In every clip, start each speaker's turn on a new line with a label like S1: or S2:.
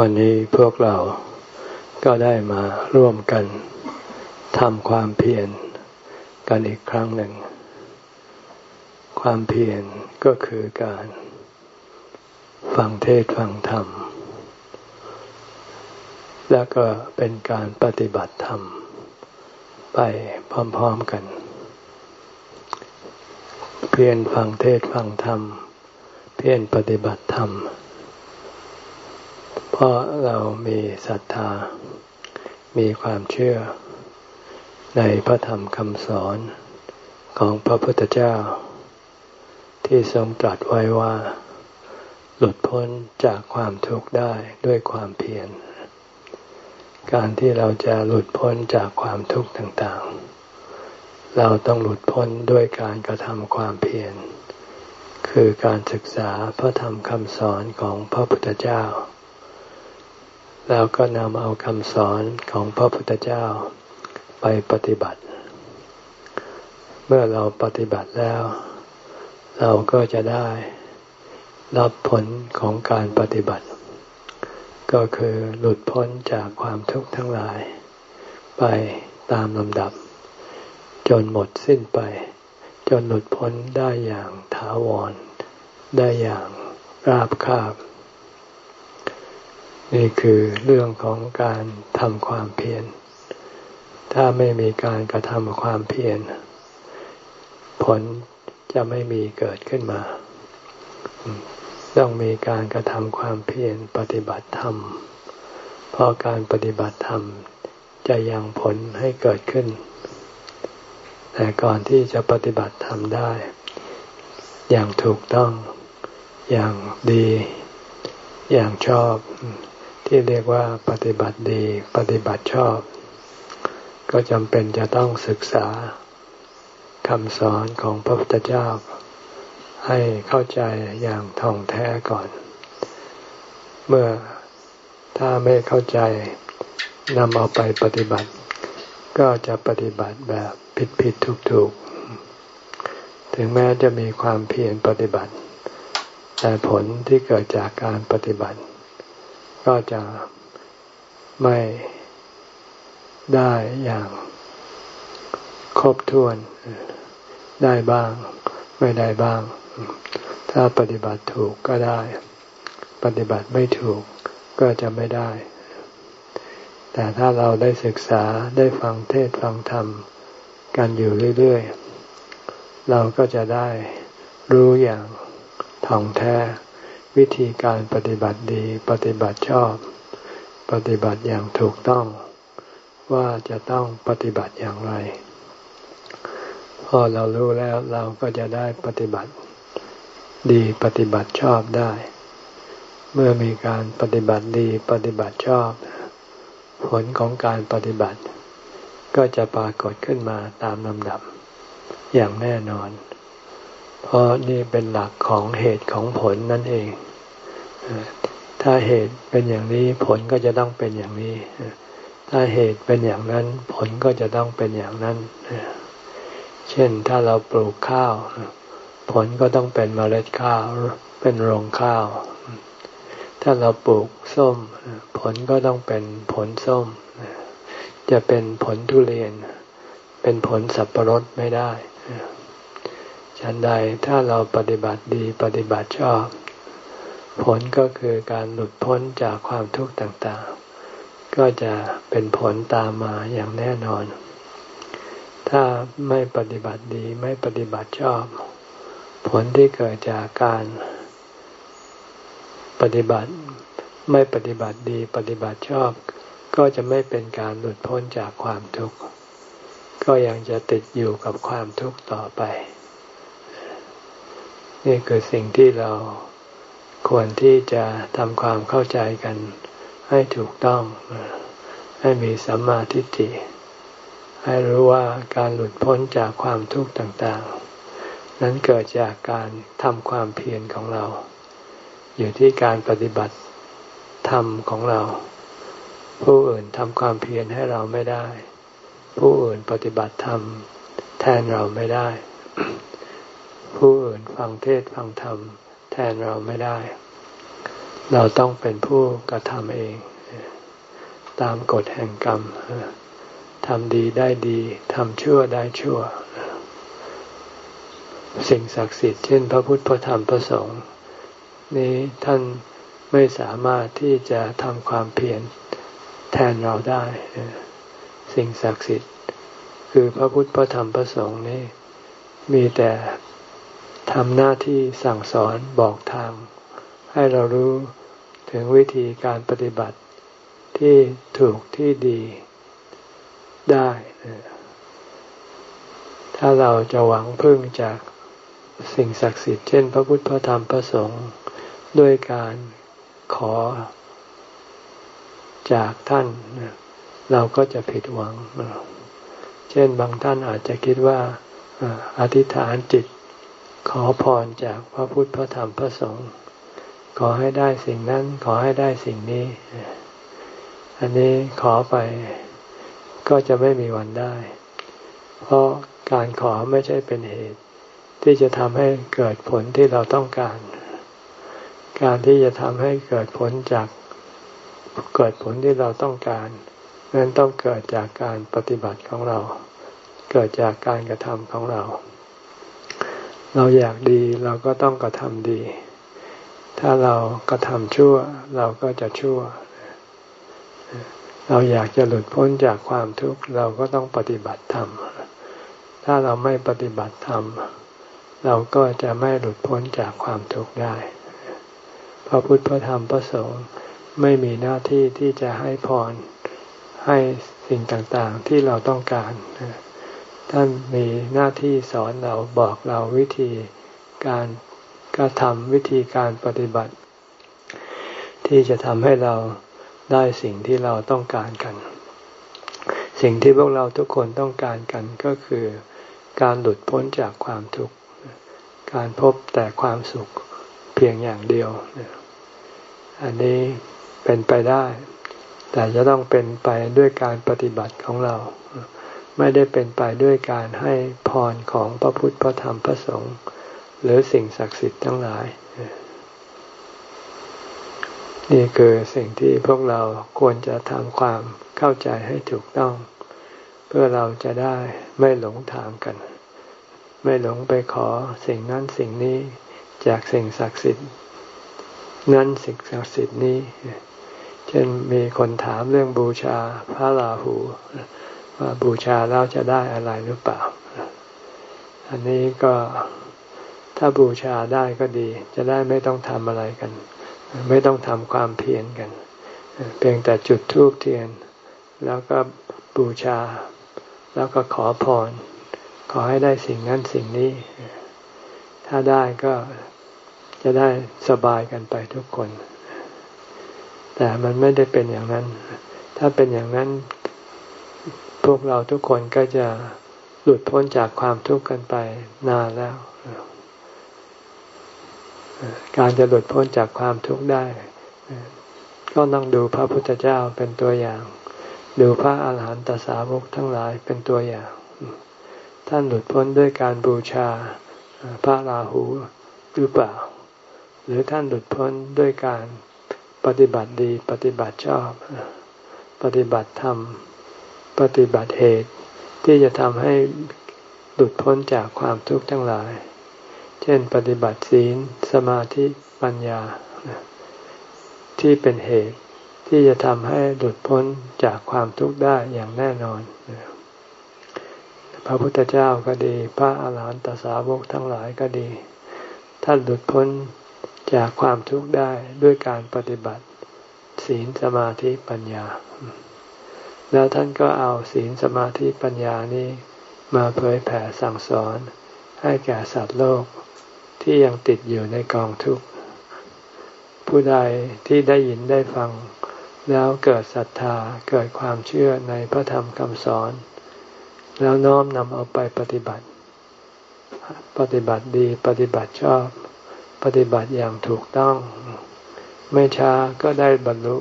S1: วันนี้พวกเราก็ได้มาร่วมกันทำความเพียรกันอีกครั้งหนึ่ง ความเพียรก็คือการ ฟังเทศฟังธรรม แล้วก็เป็นการปฏิบัติธรรม ไปพร้อมๆกัน เพียรฟังเทศฟังธรรม เพียรปฏิบัติธรรมเพราะเรามีศรัทธา มีความเชื่อ ในพระธรรมคำสอนของพระพุทธเจ้า ที่ทรงตรัสไว้ว่า หลุดพ้นจากความทุกข์ได้ด้วยความเพียร การที่เราจะหลุดพ้นจากความทุกข์ต่างๆ เราต้องหลุดพ้นด้วยการกระทำความเพียร คือการศึกษาพระธรรมคำสอนของพระพุทธเจ้า แล้วก็นำเอาคำสอนของพระพุทธเจ้าไปปฏิบัติ เมื่อเราปฏิบัติแล้ว เราก็จะได้รับผลของการปฏิบัติ ก็คือหลุดพ้นจากความทุกข์ทั้งหลาย ไปตามลำดับ จนหมดสิ้นไป จนหลุดพ้นได้อย่างถาวร ได้อย่างราบคาบ นี่คือเรื่องของการทำความเพียร ถ้าไม่มีการกระทำความเพียร ผลจะไม่มีเกิดขึ้นมา ต้องมีการกระทำความเพียรปฏิบัติธรรม เพราะการปฏิบัติธรรมจะยังผลให้เกิดขึ้น แต่ก่อนที่จะปฏิบัติธรรมได้ อย่างถูกต้อง อย่างดี อย่างชอบ ที่เรียกว่าปฏิบัติดีปฏิบัติชอบ ก็จำเป็นจะต้องศึกษาคำสอนของพระพุทธเจ้า ให้เข้าใจอย่างท่องแท้ก่อน เมื่อถ้าไม่เข้าใจนำเอาไปปฏิบัติ ก็จะปฏิบัติแบบผิดผิดถูกถูกถึงแม้จะมีความเพียรปฏิบัติ แต่ผลที่เกิดจากการปฏิบัติ ก็จะไม่ได้อย่างครบถ้วน ได้บ้าง ไม่ได้บ้าง ถ้าปฏิบัติถูกก็ได้ ปฏิบัติไม่ถูกก็จะไม่ได้ แต่ถ้าเราได้ศึกษาได้ฟังเทศฟังธรรม กันอยู่เรื่อย ๆ เราก็จะได้รู้อย่างท่องแท้ วิธีการปฏิบัติดีปฏิบัติชอบ ปฏิบัติอย่างถูกต้อง ว่าจะต้องปฏิบัติอย่างไร พอเรารู้แล้วเราก็จะได้ปฏิบัติดีปฏิบัติชอบได้ เมื่อมีการปฏิบัติดีปฏิบัติชอบ ผลของการปฏิบัติ ก็จะปรากฏขึ้นมาตามลำดับอย่างแน่นอน เพราะนี่เป็นหลักของเหตุของผลนั่นเอง ถ้าเหตุเป็นอย่างนี้ผลก็จะต้องเป็นอย่างนี้ ถ้าเหตุเป็นอย่างนั้น ผลก็จะต้องเป็นอย่างนั้น เช่นถ้าเราปลูกข้าว ผลก็ต้องเป็นเมล็ดข้าว เป็นรวงข้าว ถ้าเราปลูกส้ม ผลก็ต้องเป็นผลส้ม จะเป็นผลทุเรียน เป็นผลสับปะรดไม่ได้ ฉันใดถ้าเราปฏิบัติดีปฏิบัติชอบ ผลก็คือการหลุดพ้นจากความทุกข์ต่างๆ ก็จะเป็นผลตามมาอย่างแน่นอน ถ้าไม่ปฏิบัติดีไม่ปฏิบัติชอบ ผลที่เกิดจากการปฏิบัติไม่ปฏิบัติดีปฏิบัติชอบ ก็จะไม่เป็นการหลุดพ้นจากความทุกข์ ก็ยังจะติดอยู่กับความทุกข์ต่อไป นี่คือสิ่งที่เราควรที่จะทำความเข้าใจกัน ให้ถูกต้อง ให้มีสัมมาทิฏฐิให้รู้ว่าการหลุดพ้นจากความทุกข์ต่างๆ นั้นเกิดจากการทำความเพียรของเรา อยู่ที่การปฏิบัติธรรมของเรา ผู้อื่นทำความเพียรให้เราไม่ได้ ผู้อื่นปฏิบัติธรรมแทนเราไม่ได้ ผู้อื่นฟังเทศฟังธรรม แทนเราไม่ได้ เราต้องเป็นผู้กระทำเอง ตามกฎแห่งกรรมทำดีได้ดีทำชั่วได้ชั่ว สิ่งศักดิ์สิทธิ์เช่น พระพุทธพระธรรมพระสงฆ์นี้ท่านไม่สามารถที่จะทำความเพียรแทนเราได้ สิ่งศักดิ์สิทธิ์ คือพระพุทธพระธรรมพระสงฆ์นี้มีแต่ ทำหน้าที่สั่งสอนบอกทาง ให้เรารู้ถึงวิธีการปฏิบัติที่ถูกที่ดีได้ ถ้าเราจะหวังพึ่งจากสิ่งศักดิ์สิทธิ์เช่น พระพุทธพระธรรมพระสงฆ์ด้วยการขอจากท่าน เราก็จะผิดหวัง เช่นบางท่านอาจจะคิดว่าอธิษฐานจิต ขอพรจากพระพุทธพระธรรมพระสงฆ์ขอให้ได้สิ่งนั้น ขอให้ได้สิ่งนี้ อันนี้ขอไปก็จะไม่มีวันได้ เพราะการขอไม่ใช่เป็นเหตุ ที่จะทำให้เกิดผลที่เราต้องการ การที่จะทำให้เกิดผลจากเกิดผลที่เราต้องการนั้นต้องเกิดจากการปฏิบัติของเรา เกิดจากการกระทำของเรา เราอยากดีเราก็ต้องกระทำดี ถ้าเรากระทำชั่ว เราก็จะชั่ว เราอยากจะหลุดพ้นจากความทุกข์เราก็ต้องปฏิบัติธรรม ถ้าเราไม่ปฏิบัติธรรม เราก็จะไม่หลุดพ้นจากความทุกข์ได้ พระพุทธพระธรรมพระสงฆ์ไม่มีหน้าที่ที่จะให้พรให้สิ่งต่างๆที่เราต้องการ ท่านมีหน้าที่สอนเราบอกเราวิธีการกระทำวิธีการปฏิบัติ ที่จะทำให้เราได้สิ่งที่เราต้องการกัน สิ่งที่พวกเราทุกคนต้องการกันก็คือ การหลุดพ้นจากความทุกข์การพบแต่ความสุขเพียงอย่างเดียว อันนี้เป็นไปได้ แต่จะต้องเป็นไปด้วยการปฏิบัติของเรา ไม่ได้เป็นไปด้วยการให้พรของพระพุทธพระธรรมพระสงฆ์หรือสิ่งศักดิ์สิทธิ์ทั้งหลาย นี่คือสิ่งที่พวกเราควรจะทำความเข้าใจให้ถูกต้อง เพื่อเราจะได้ไม่หลงทางกัน ไม่หลงไปขอสิ่งนั้นสิ่งนี้จากสิ่งศักดิ์สิทธิ์นั้นสิ่งศักดิ์สิทธิ์นี้ เช่นมีคนถามเรื่องบูชาพระราหู บูชาแล้วจะได้อะไรหรือเปล่า อันนี้ก็ถ้าบูชาได้ก็ดี จะได้ไม่ต้องทำอะไรกัน ไม่ต้องทำความเพียรกัน เพียงแต่จุดธูปเทียน แล้วก็บูชา แล้วก็ขอพร ขอให้ได้สิ่งนั้นสิ่งนี้ ถ้าได้ก็จะได้สบายกันไปทุกคน แต่มันไม่ได้เป็นอย่างนั้น ถ้าเป็นอย่างนั้น พวกเราทุกคนก็จะหลุดพ้นจากความทุกข์กันไปนานแล้ว การจะหลุดพ้นจากความทุกข์ได้ ก็ต้องดูพระพุทธเจ้าเป็นตัวอย่าง ดูพระอาหารหันตสาวกทั้งหลายเป็นตัวอย่าง ท่านหลุดพ้นด้วยการบูชาพระราหูหรือเปล่า หรือท่านหลุดพ้นด้วยการปฏิบัติดีปฏิบัติชอบ ปฏิบัติธรรม ปฏิบัติเหตุที่จะทำให้หลุดพ้นจากความทุกข์ทั้งหลาย เช่น ปฏิบัติศีล สมาธิปัญญา ที่เป็นเหตุที่จะทำให้หลุดพ้นจากความทุกข์ได้อย่างแน่นอน พระพุทธเจ้าก็ดี พระอาหารหันตสาวกทั้งหลายก็ดี ท่านหลุดพ้นจากความทุกข์ได้ด้วยการปฏิบัติ ศีลสมาธิปัญญา แล้วท่านก็เอาศีลสมาธิปัญญานี้ มาเผยแผ่สั่งสอน ให้แก่สัตว์โลกที่ยังติดอยู่ในกองทุกข์ผู้ใดที่ได้ยินได้ฟัง แล้วเกิดศรัทธาเกิดความเชื่อในพระธรรมคำสอน แล้วน้อมนำเอาไปปฏิบัติ ปฏิบัติดีปฏิบัติชอบ ปฏิบัติอย่างถูกต้อง ไม่ช้าก็ได้บรรลุ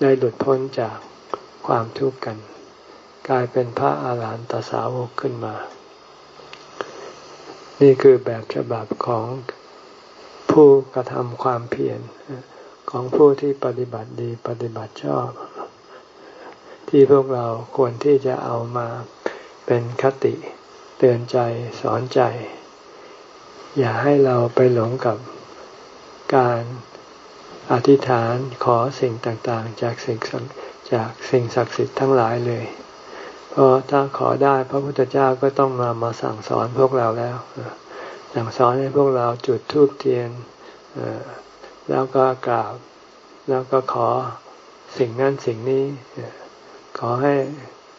S1: ได้หลุดพ้นจาก ความทุกข์กัน กลายเป็นพระอาหารหันตสาวกขึ้นมา นี่คือแบบฉบับของผู้กระทำความเพียรของผู้ที่ปฏิบัติดีปฏิบัติชอบ ที่พวกเราควรที่จะเอามาเป็นคติเตือนใจสอนใจ อย่าให้เราไปหลงกับการอธิษฐานขอสิ่งต่างๆ จากสิ่ง จากสิ่งศักดิ์สิทธิ์ทั้งหลายเลย เพราะถ้าขอได้พระพุทธเจ้าก็ต้องมามาสั่งสอนพวกเราแล้ว สั่งสอนให้พวกเราจุดธูปเทียนแล้วก็กราบแล้วก็ขอสิ่งนั้นสิ่งนี้ขอให้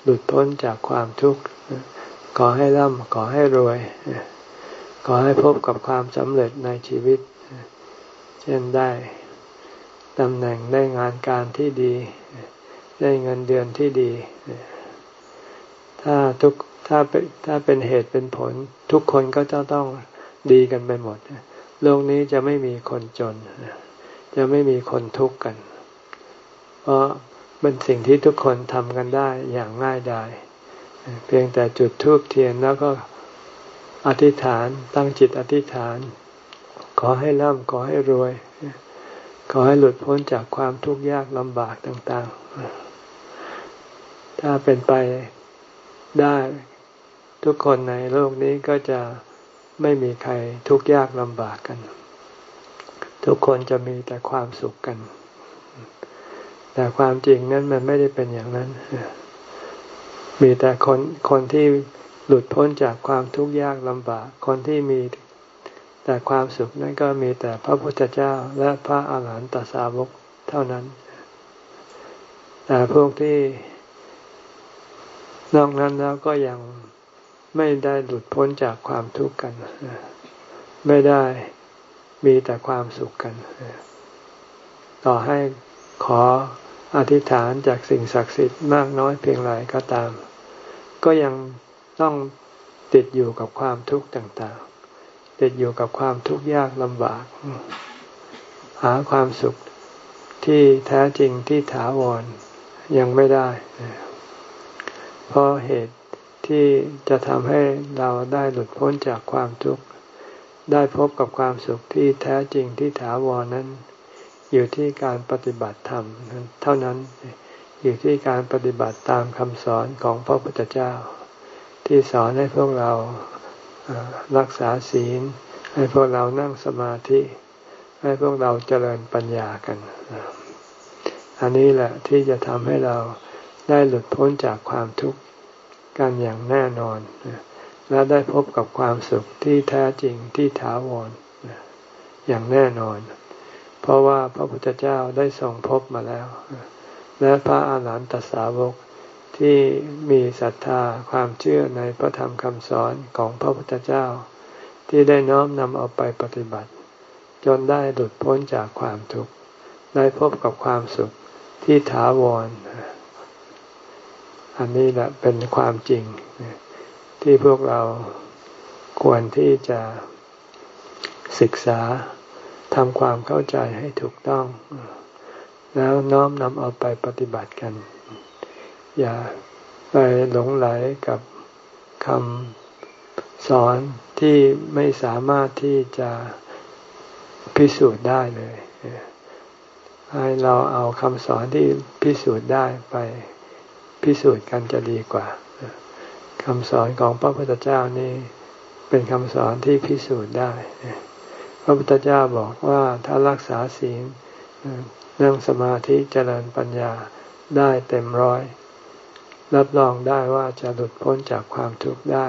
S1: หลุดพ้นจากความทุกข์ขอให้ร่ำขอให้รวย ขอให้พบกับความสำเร็จในชีวิต เช่นได้ตำแหน่งได้งานการที่ดี ได้เงินเดือนที่ดี ถ้าทุกถ้าเป็นถ้าเป็นเหตุเป็นผล ทุกคนก็จะต้องดีกันไปหมด โลกนี้จะไม่มีคนจน จะไม่มีคนทุกข์กัน เพราะเป็นสิ่งที่ทุกคนทำกันได้อย่างง่ายดาย เพียงแต่จุดทูบเทียนแล้วก็อธิษฐานตั้งจิตอธิษฐาน ขอให้ร่ำขอให้รวย ขอให้หลุดพ้นจากความทุกข์ยากลำบากต่าง ๆ ถ้าเป็นไปได้ ทุกคนในโลกนี้ก็จะไม่มีใครทุกข์ยากลำบากกัน ทุกคนจะมีแต่ความสุขกัน แต่ความจริงนั้นมันไม่ได้เป็นอย่างนั้น มีแต่คนคนที่หลุดพ้นจากความทุกข์ยากลำบาก คนที่มีแต่ความสุขนั้นก็มีแต่พระพุทธเจ้าและพระอาหารหันตสาวกเท่านั้น แต่พวกที่ นอกนั้นแล้วก็ยังไม่ได้หลุดพ้นจากความทุกข์กัน ไม่ได้มีแต่ความสุขกัน ต่อให้ขออธิษฐานจากสิ่งศักดิ์สิทธิ์มากน้อยเพียงไรก็ตาม ก็ยังต้องติดอยู่กับความทุกข์ต่างๆ ติดอยู่กับความทุกข์ยากลำบาก หาความสุขที่แท้จริงที่ถาวรยังไม่ได้ เพราะเหตุที่จะทำให้เราได้หลุดพ้นจากความทุกข์ ได้พบกับความสุขที่แท้จริงที่ถาวรนั้น อยู่ที่การปฏิบัติธรรมเท่านั้นอยู่ที่การปฏิบัติตามคำสอนของพระพุทธเจ้า ที่สอนให้พวกเรารักษาศีล ให้พวกเรานั่งสมาธิ ให้พวกเราเจริญปัญญากัน อันนี้แหละที่จะทำให้เรา ได้หลุดพ้นจากความทุกข์กันอย่างแน่นอน และได้พบกับความสุขที่แท้จริงที่ถาวรอย่างแน่นอน เพราะว่าพระพุทธเจ้าได้ทรงพบมาแล้ว และพระอาหารหันตสาวกที่มีศรัทธาความเชื่อในพระธรรมคำสอนของพระพุทธเจ้า ที่ได้น้อมนำเอาไปปฏิบัติ จนได้หลุดพ้นจากความทุกข์ได้พบกับความสุขที่ถาวร อันนี้แหละเป็นความจริง ที่พวกเราควรที่จะศึกษาทำความเข้าใจให้ถูกต้อง แล้วน้อมนำเอาไปปฏิบัติกัน อย่าไปหลงไหลกับคำสอนที่ไม่สามารถที่จะพิสูจน์ได้เลย ให้เราเอาคำสอนที่พิสูจน์ได้ไป พิสูจน์กันจะดีกว่าคำสอนของพระพุทธเจ้านี่เป็นคำสอนที่พิสูจน์ได้ พระพุทธเจ้าบอกว่าถ้ารักษาศีลนั่งสมาธิเจริญปัญญาได้เต็มร้อย รับรองได้ว่าจะหลุดพ้นจากความทุกข์ได้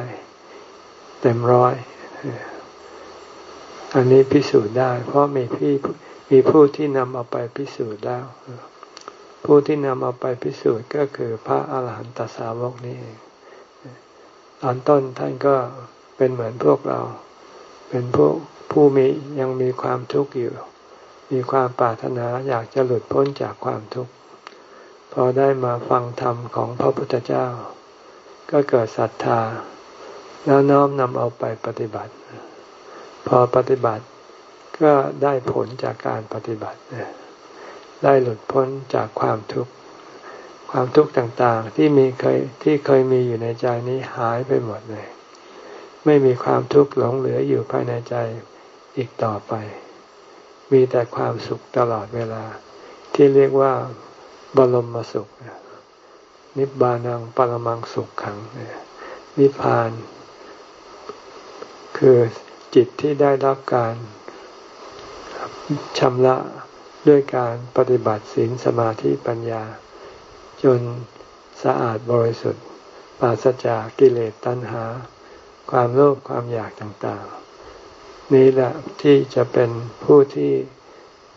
S1: เต็มร้อย อันนี้พิสูจน์ได้ เพราะมีพี่มีผู้ที่นำเอาไปพิสูจน์แล้ว ผู้ที่นำเอาไปพิสูจน์ก็คือพระอาหารหันตสาวกนี่เองตอนต้นท่านก็เป็นเหมือนพวกเรา เป็นผู้ผู้มียังมีความทุกข์อยู่ มีความปรารถนาอยากจะหลุดพ้นจากความทุกข์ พอได้มาฟังธรรมของพระพุทธเจ้า ก็เกิดศรัทธา แล้วน้อมนำเอาไปปฏิบัติ พอปฏิบัติก็ได้ผลจากการปฏิบัติ ได้หลุดพ้นจากความทุกข์ ความทุกข์ต่างๆ ที่มีเคยที่เคยมีอยู่ในใจนี้หายไปหมดเลย ไม่มีความทุกข์หลงเหลืออยู่ภายในใจอีกต่อไป มีแต่ความสุขตลอดเวลา ที่เรียกว่าบรมสุข นิบานังปรมังสุขขังนิพพาน คือจิตที่ได้รับการชำระ ด้วยการปฏิบัติศีลสมาธิปัญญา จนสะอาดบริสุทธิ์ปราศจากกิเลสตัณหา ความโลภความอยากต่างๆ นี่แหละที่จะเป็นผู้ที่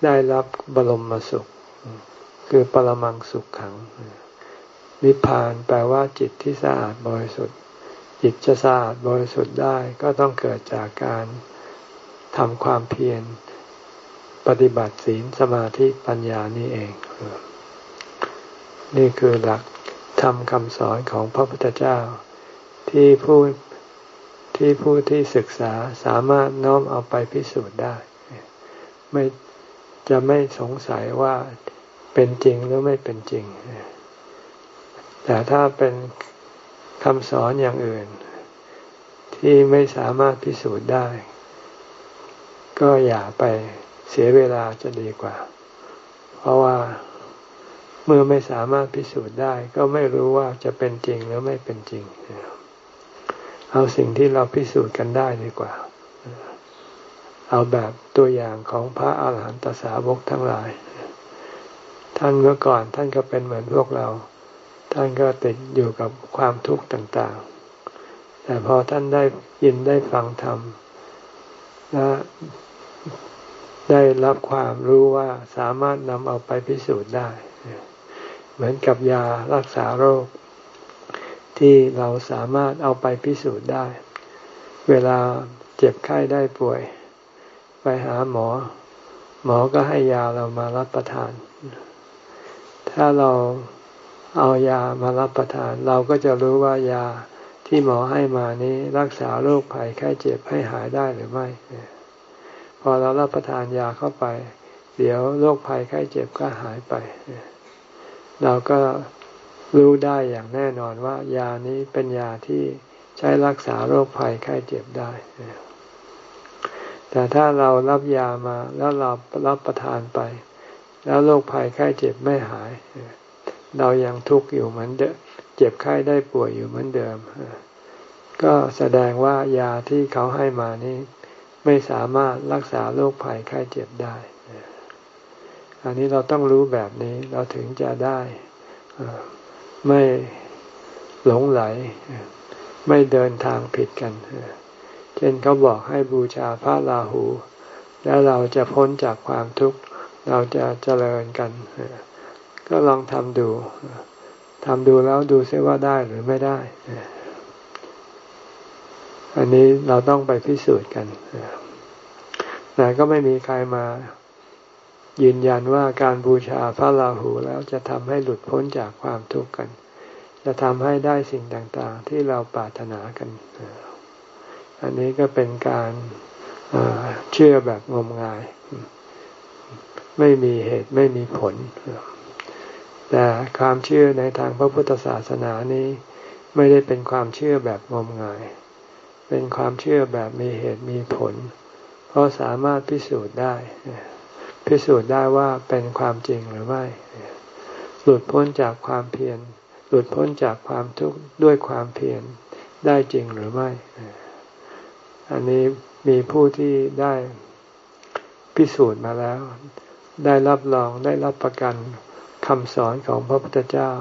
S1: ได้รับบรมสุข คือปรมังสุขขัง นิพพานแปลว่าจิตที่สะอาดบริสุทธิ์ จิตจะสะอาดบริสุทธิ์ได้ก็ต้องเกิดจากการทำความเพียร ปฏิบัติศีลสมาธิปัญญานี่เอง นี่คือหลักธรรมคำสอนของพระพุทธเจ้า ที่ผู้ที่ผู้ที่ศึกษาสามารถน้อมเอาไปพิสูจน์ได้ ไม่จะไม่สงสัยว่าเป็นจริงหรือไม่เป็นจริง แต่ถ้าเป็นคำสอนอย่างอื่น ที่ไม่สามารถพิสูจน์ได้ ก็อย่าไป เสียเวลาจะดีกว่า เพราะว่าเมื่อไม่สามารถพิสูจน์ได้ ก็ไม่รู้ว่าจะเป็นจริงหรือไม่เป็นจริง เอาสิ่งที่เราพิสูจน์กันได้ดีกว่า เอาแบบตัวอย่างของพระอาหารหันตสาวกทั้งหลาย ท่านเมื่อก่อนท่านก็เป็นเหมือนพวกเรา ท่านก็ติดอยู่กับความทุกข์ต่างๆ แต่พอท่านได้ยินได้ฟังธรรมและ ได้รับความรู้ว่าสามารถนำเอาไปพิสูจน์ได้ เหมือนกับยารักษาโรค ที่เราสามารถเอาไปพิสูจน์ได้ เวลาเจ็บไข้ได้ป่วย ไปหาหมอ หมอก็ให้ยาเรามารับประทาน ถ้าเราเอายามารับประทาน เราก็จะรู้ว่ายาที่หมอให้มานี้รักษาโรคภัยไข้เจ็บให้หายได้หรือไม่ พอเรารับประทานยาเข้าไป เดี๋ยวโรคภัยไข้เจ็บก็หายไป เราก็รู้ได้อย่างแน่นอนว่า ยานี้เป็นยาที่ใช้รักษาโรคภัยไข้เจ็บได้ แต่ถ้าเรารับยามาแล้วเรารับประทานไป แล้วโรคภัยไข้เจ็บไม่หาย เรายังทุกข์อยู่เหมือนเดิมเจ็บไข้ได้ป่วยอยู่เหมือนเดิม ก็แสดงว่ายาที่เขาให้มานี้ ไม่สามารถรักษาโรคภัยไข้เจ็บได้ อันนี้เราต้องรู้แบบนี้เราถึงจะได้ไม่หลงไหล ไม่เดินทางผิดกัน เช่นเขาบอกให้บูชาพระราหู แล้วเราจะพ้นจากความทุกข์ เราจะเจริญกัน ก็ลองทำดูทำดูแล้วดูซิว่าได้หรือไม่ได้ อันนี้เราต้องไปพิสูจน์กันแต่ก็ไม่มีใครมายืนยันว่าการบูชาพระราหูแล้วจะทำให้หลุดพ้นจากความทุกข์กัน จะทำให้ได้สิ่งต่างๆ ที่เราปรารถนากัน อันนี้ก็เป็นการเชื่อแบบงมงาย ไม่มีเหตุไม่มีผล แต่ความเชื่อในทางพระพุทธศาสนานี้ ไม่ได้เป็นความเชื่อแบบงมงาย เป็นความเชื่อแบบมีเหตุมีผล เพราะสามารถพิสูจน์ได้ พิสูจน์ได้ว่าเป็นความจริงหรือไม่ หลุดพ้นจากความเพียร หลุดพ้นจากความทุกข์ด้วยความเพียรได้จริงหรือไม่ อันนี้มีผู้ที่ได้พิสูจน์มาแล้ว ได้รับรองได้รับประกันคำสอนของพระพุทธเจ้า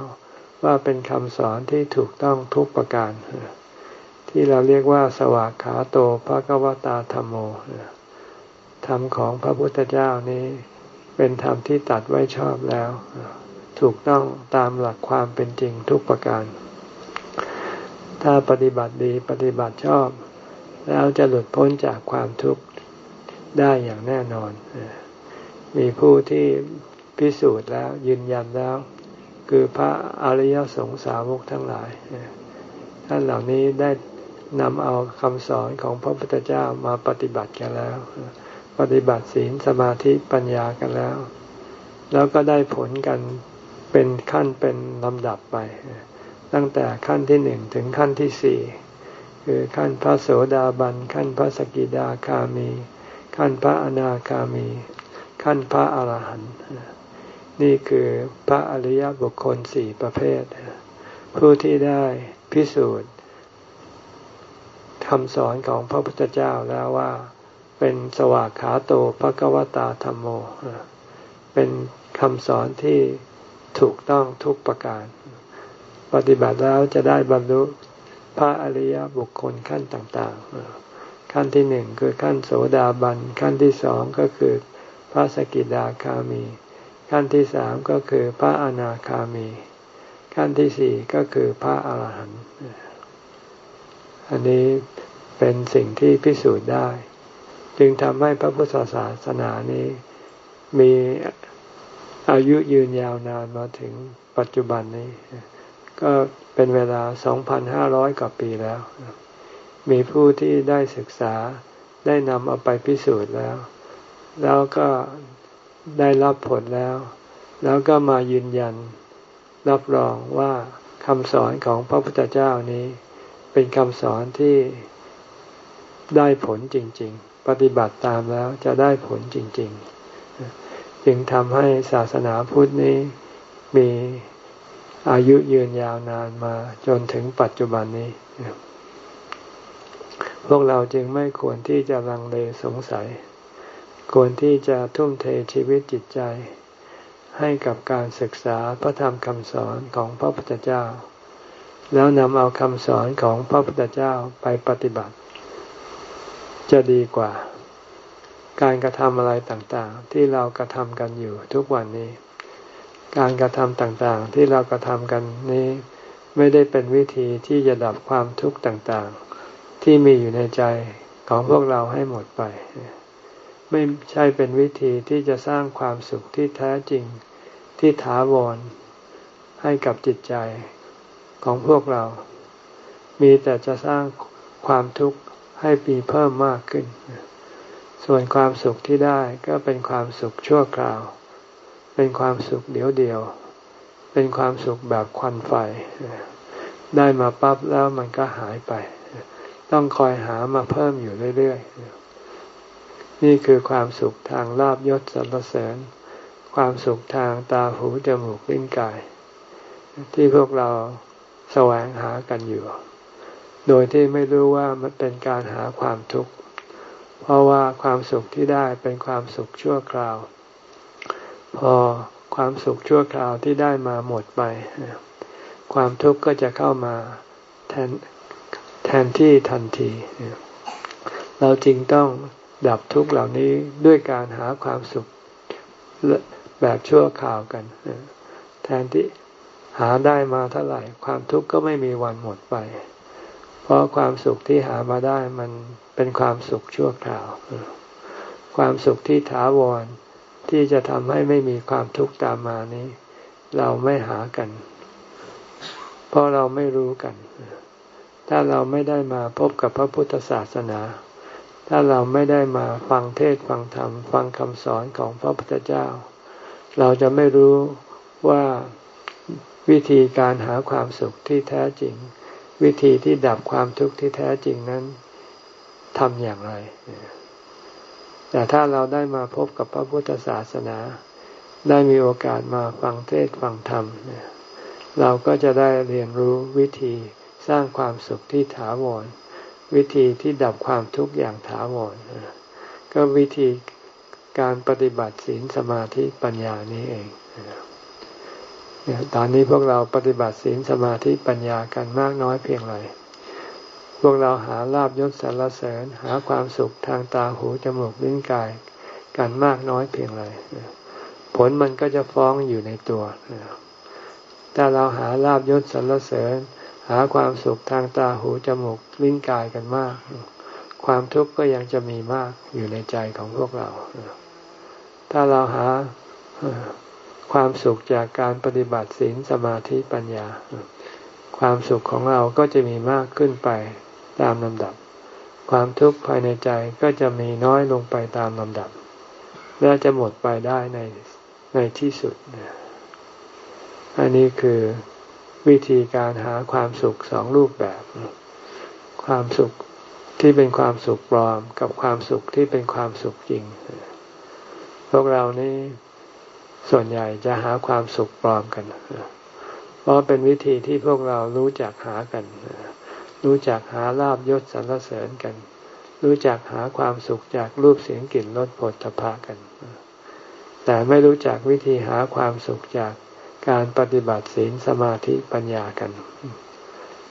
S1: ว่าเป็นคำสอนที่ถูกต้องทุกประการ ที่เราเรียกว่า สวากขาโตภะกวตาธรรมโมธรรมของพระพุทธเจ้านี้ เป็นธรรมที่ตัดไว้ชอบแล้ว ถูกต้องตามหลักความเป็นจริงทุกประการ ถ้าปฏิบัติดีปฏิบัติชอบ แล้วจะหลุดพ้นจากความทุกข์ได้อย่างแน่นอน มีผู้ที่พิสูจน์แล้วยืนยันแล้ว คือพระอริยสงสาวกทั้งหลายท่านเหล่านี้ได้ นำเอาคำสอนของพระพุทธเจ้ามาปฏิบัติกันแล้ว ปฏิบัติศีลสมาธิปัญญากันแล้ว แล้วก็ได้ผลกันเป็นขั้นเป็นลำดับไป ตั้งแต่ขั้นที่หนึ่งถึงขั้นที่สี่คือขั้นพระโสดาบัน ขั้นพระสกิดาคามี ขั้นพระอนาคามี ขั้นพระอาหารหันต์นี่คือพระอริยบุคคลสี่ประเภท ผู้ที่ได้พิสูจน์ คำสอนของพระพุทธเจ้าแล้วว่า เป็นสวากขาโตภะกวตาธรรมโม เป็นคำสอนที่ถูกต้องทุกประการ ปฏิบัติแล้วจะได้บรรลุพระอริยบุคคลขั้นต่างๆ ขั้นที่หนึ่งคือขั้นโสดาบัน ขั้นที่สองก็คือพระสกิดาคามี ขั้นที่สามก็คือพระอนาคามี ขั้นที่สี่ก็คือพระอาหารหันต์ อันนี้ เป็นสิ่งที่พิสูจน์ได้ จึงทำให้พระพุทธศาสนานี้ มีอายุยืนยาวนานมาถึงปัจจุบันนี้ ก็เป็นเวลา 2,500 กว่าปีแล้ว มีผู้ที่ได้ศึกษาได้นำเอาไปพิสูจน์แล้ว แล้วก็ได้รับผลแล้ว แล้วก็มายืนยัน รับรองว่าคำสอนของพระพุทธเจ้านี้ เป็นคำสอนที่ ได้ผลจริง ๆ ปฏิบัติตามแล้วจะได้ผลจริง ๆ จึงทำให้ศาสนาพุทธนี้มีอายุยืนยาวนานมาจนถึงปัจจุบันนี้ พวกเราจึงไม่ควรที่จะลังเลสงสัย ควรที่จะทุ่มเทชีวิตจิตใจ ให้กับการศึกษาพระธรรมคำสอนของพระพุทธเจ้า แล้วนำเอาคำสอนของพระพุทธเจ้าไปปฏิบัติ จะดีกว่า การกระทำอะไรต่างๆ ที่เรากระทำกันอยู่ทุกวันนี้ การกระทำต่างๆ ที่เรากระทำกันนี้ ไม่ได้เป็นวิธีที่จะดับความทุกข์ต่างๆ ที่มีอยู่ในใจของพวกเราให้หมดไป ไม่ใช่เป็นวิธีที่จะสร้างความสุขที่แท้จริงที่ถาวรให้กับจิตใจของพวกเรา มีแต่จะสร้างความทุกข์ ให้มีเพิ่มมากขึ้น ส่วนความสุขที่ได้ก็เป็นความสุขชั่วคราว เป็นความสุขเดียวเดียว เป็นความสุขแบบควันไฟ ได้มาปั๊บแล้วมันก็หายไป ต้องคอยหามาเพิ่มอยู่เรื่อยๆ นี่คือความสุขทางลาบยศสรรเสริญ ความสุขทางตาหูจมูกลิ้นกาย ที่พวกเราแสวงหากันอยู่ โดยที่ไม่รู้ว่ามันเป็นการหาความทุกข์ เพราะว่าความสุขที่ได้เป็นความสุขชั่วคราว พอความสุขชั่วคราวที่ได้มาหมดไป ความทุกข์ก็จะเข้ามาแทนแทนที่ทันที เราจรึงต้องดับทุกข์เหล่านี้ด้วยการหาความสุขแบบชั่วคราวกัน แทนที่หาได้มาเท่าไหร่ ความทุกข์ก็ไม่มีวันหมดไป ราะความสุขที่หามาได้มันเป็นความสุขชั่วคราว ความสุขที่ถาวรที่จะทำให้ไม่มีความทุกข์ตามมานี้ เราไม่หากัน เพราะเราไม่รู้กัน ถ้าเราไม่ได้มาพบกับพระพุทธศาสนา ถ้าเราไม่ได้มาฟังเทศฟังธรรม ฟังคำสอนของพระพุทธเจ้า เราจะไม่รู้ว่าวิธีการหาความสุขที่แท้จริง วิธีที่ดับความทุกข์ที่แท้จริงนั้นทำอย่างไร แต่ถ้าเราได้มาพบกับพระพุทธศาสนา ได้มีโอกาสมาฟังเทศฟังธรรม เราก็จะได้เรียนรู้วิธีสร้างความสุขที่ถาวร วิธีที่ดับความทุกข์อย่างถาวร ก็วิธีการปฏิบัติศีลสมาธิปัญญานี้เอง ตอนนี้พวกเราปฏิบัติศีลสมาธิปัญญากันมากน้อยเพียงไร พวกเราหาลาบยศสารเสริญ หาความสุขทางตาหูจมูกลิ้นกายกันมากน้อยเพียงไร ผลมันก็จะฟ้องอยู่ในตัวถ้าเราหาลาบยศสารเสริญ หาความสุขทางตาหูจมูกลิ้นกายกันมาก ความทุกข์ก็ยังจะมีมากอยู่ในใจของพวกเรา ถ้าเราหา ความสุขจากการปฏิบัติศีลสมาธิปัญญา ความสุขของเราก็จะมีมากขึ้นไปตามลำดับ ความทุกข์ภายในใจก็จะมีน้อยลงไปตามลำดับ และจะหมดไปได้ในในที่สุด อันนี้คือวิธีการหาความสุขสองรูปแบบ ความสุขที่เป็นความสุขปลอมกับความสุขที่เป็นความสุขจริง พวกเรานี่ ส่วนใหญ่จะหาความสุขปลอมกัน เพราะเป็นวิธีที่พวกเรารู้จักหากัน รู้จักหาลาบยศสรรเสริญกัน รู้จักหาความสุขจากรูปเสียงกลิ่นรสผลตภะกัน แต่ไม่รู้จักวิธีหาความสุขจากการปฏิบัติศีลสมาธิปัญญากัน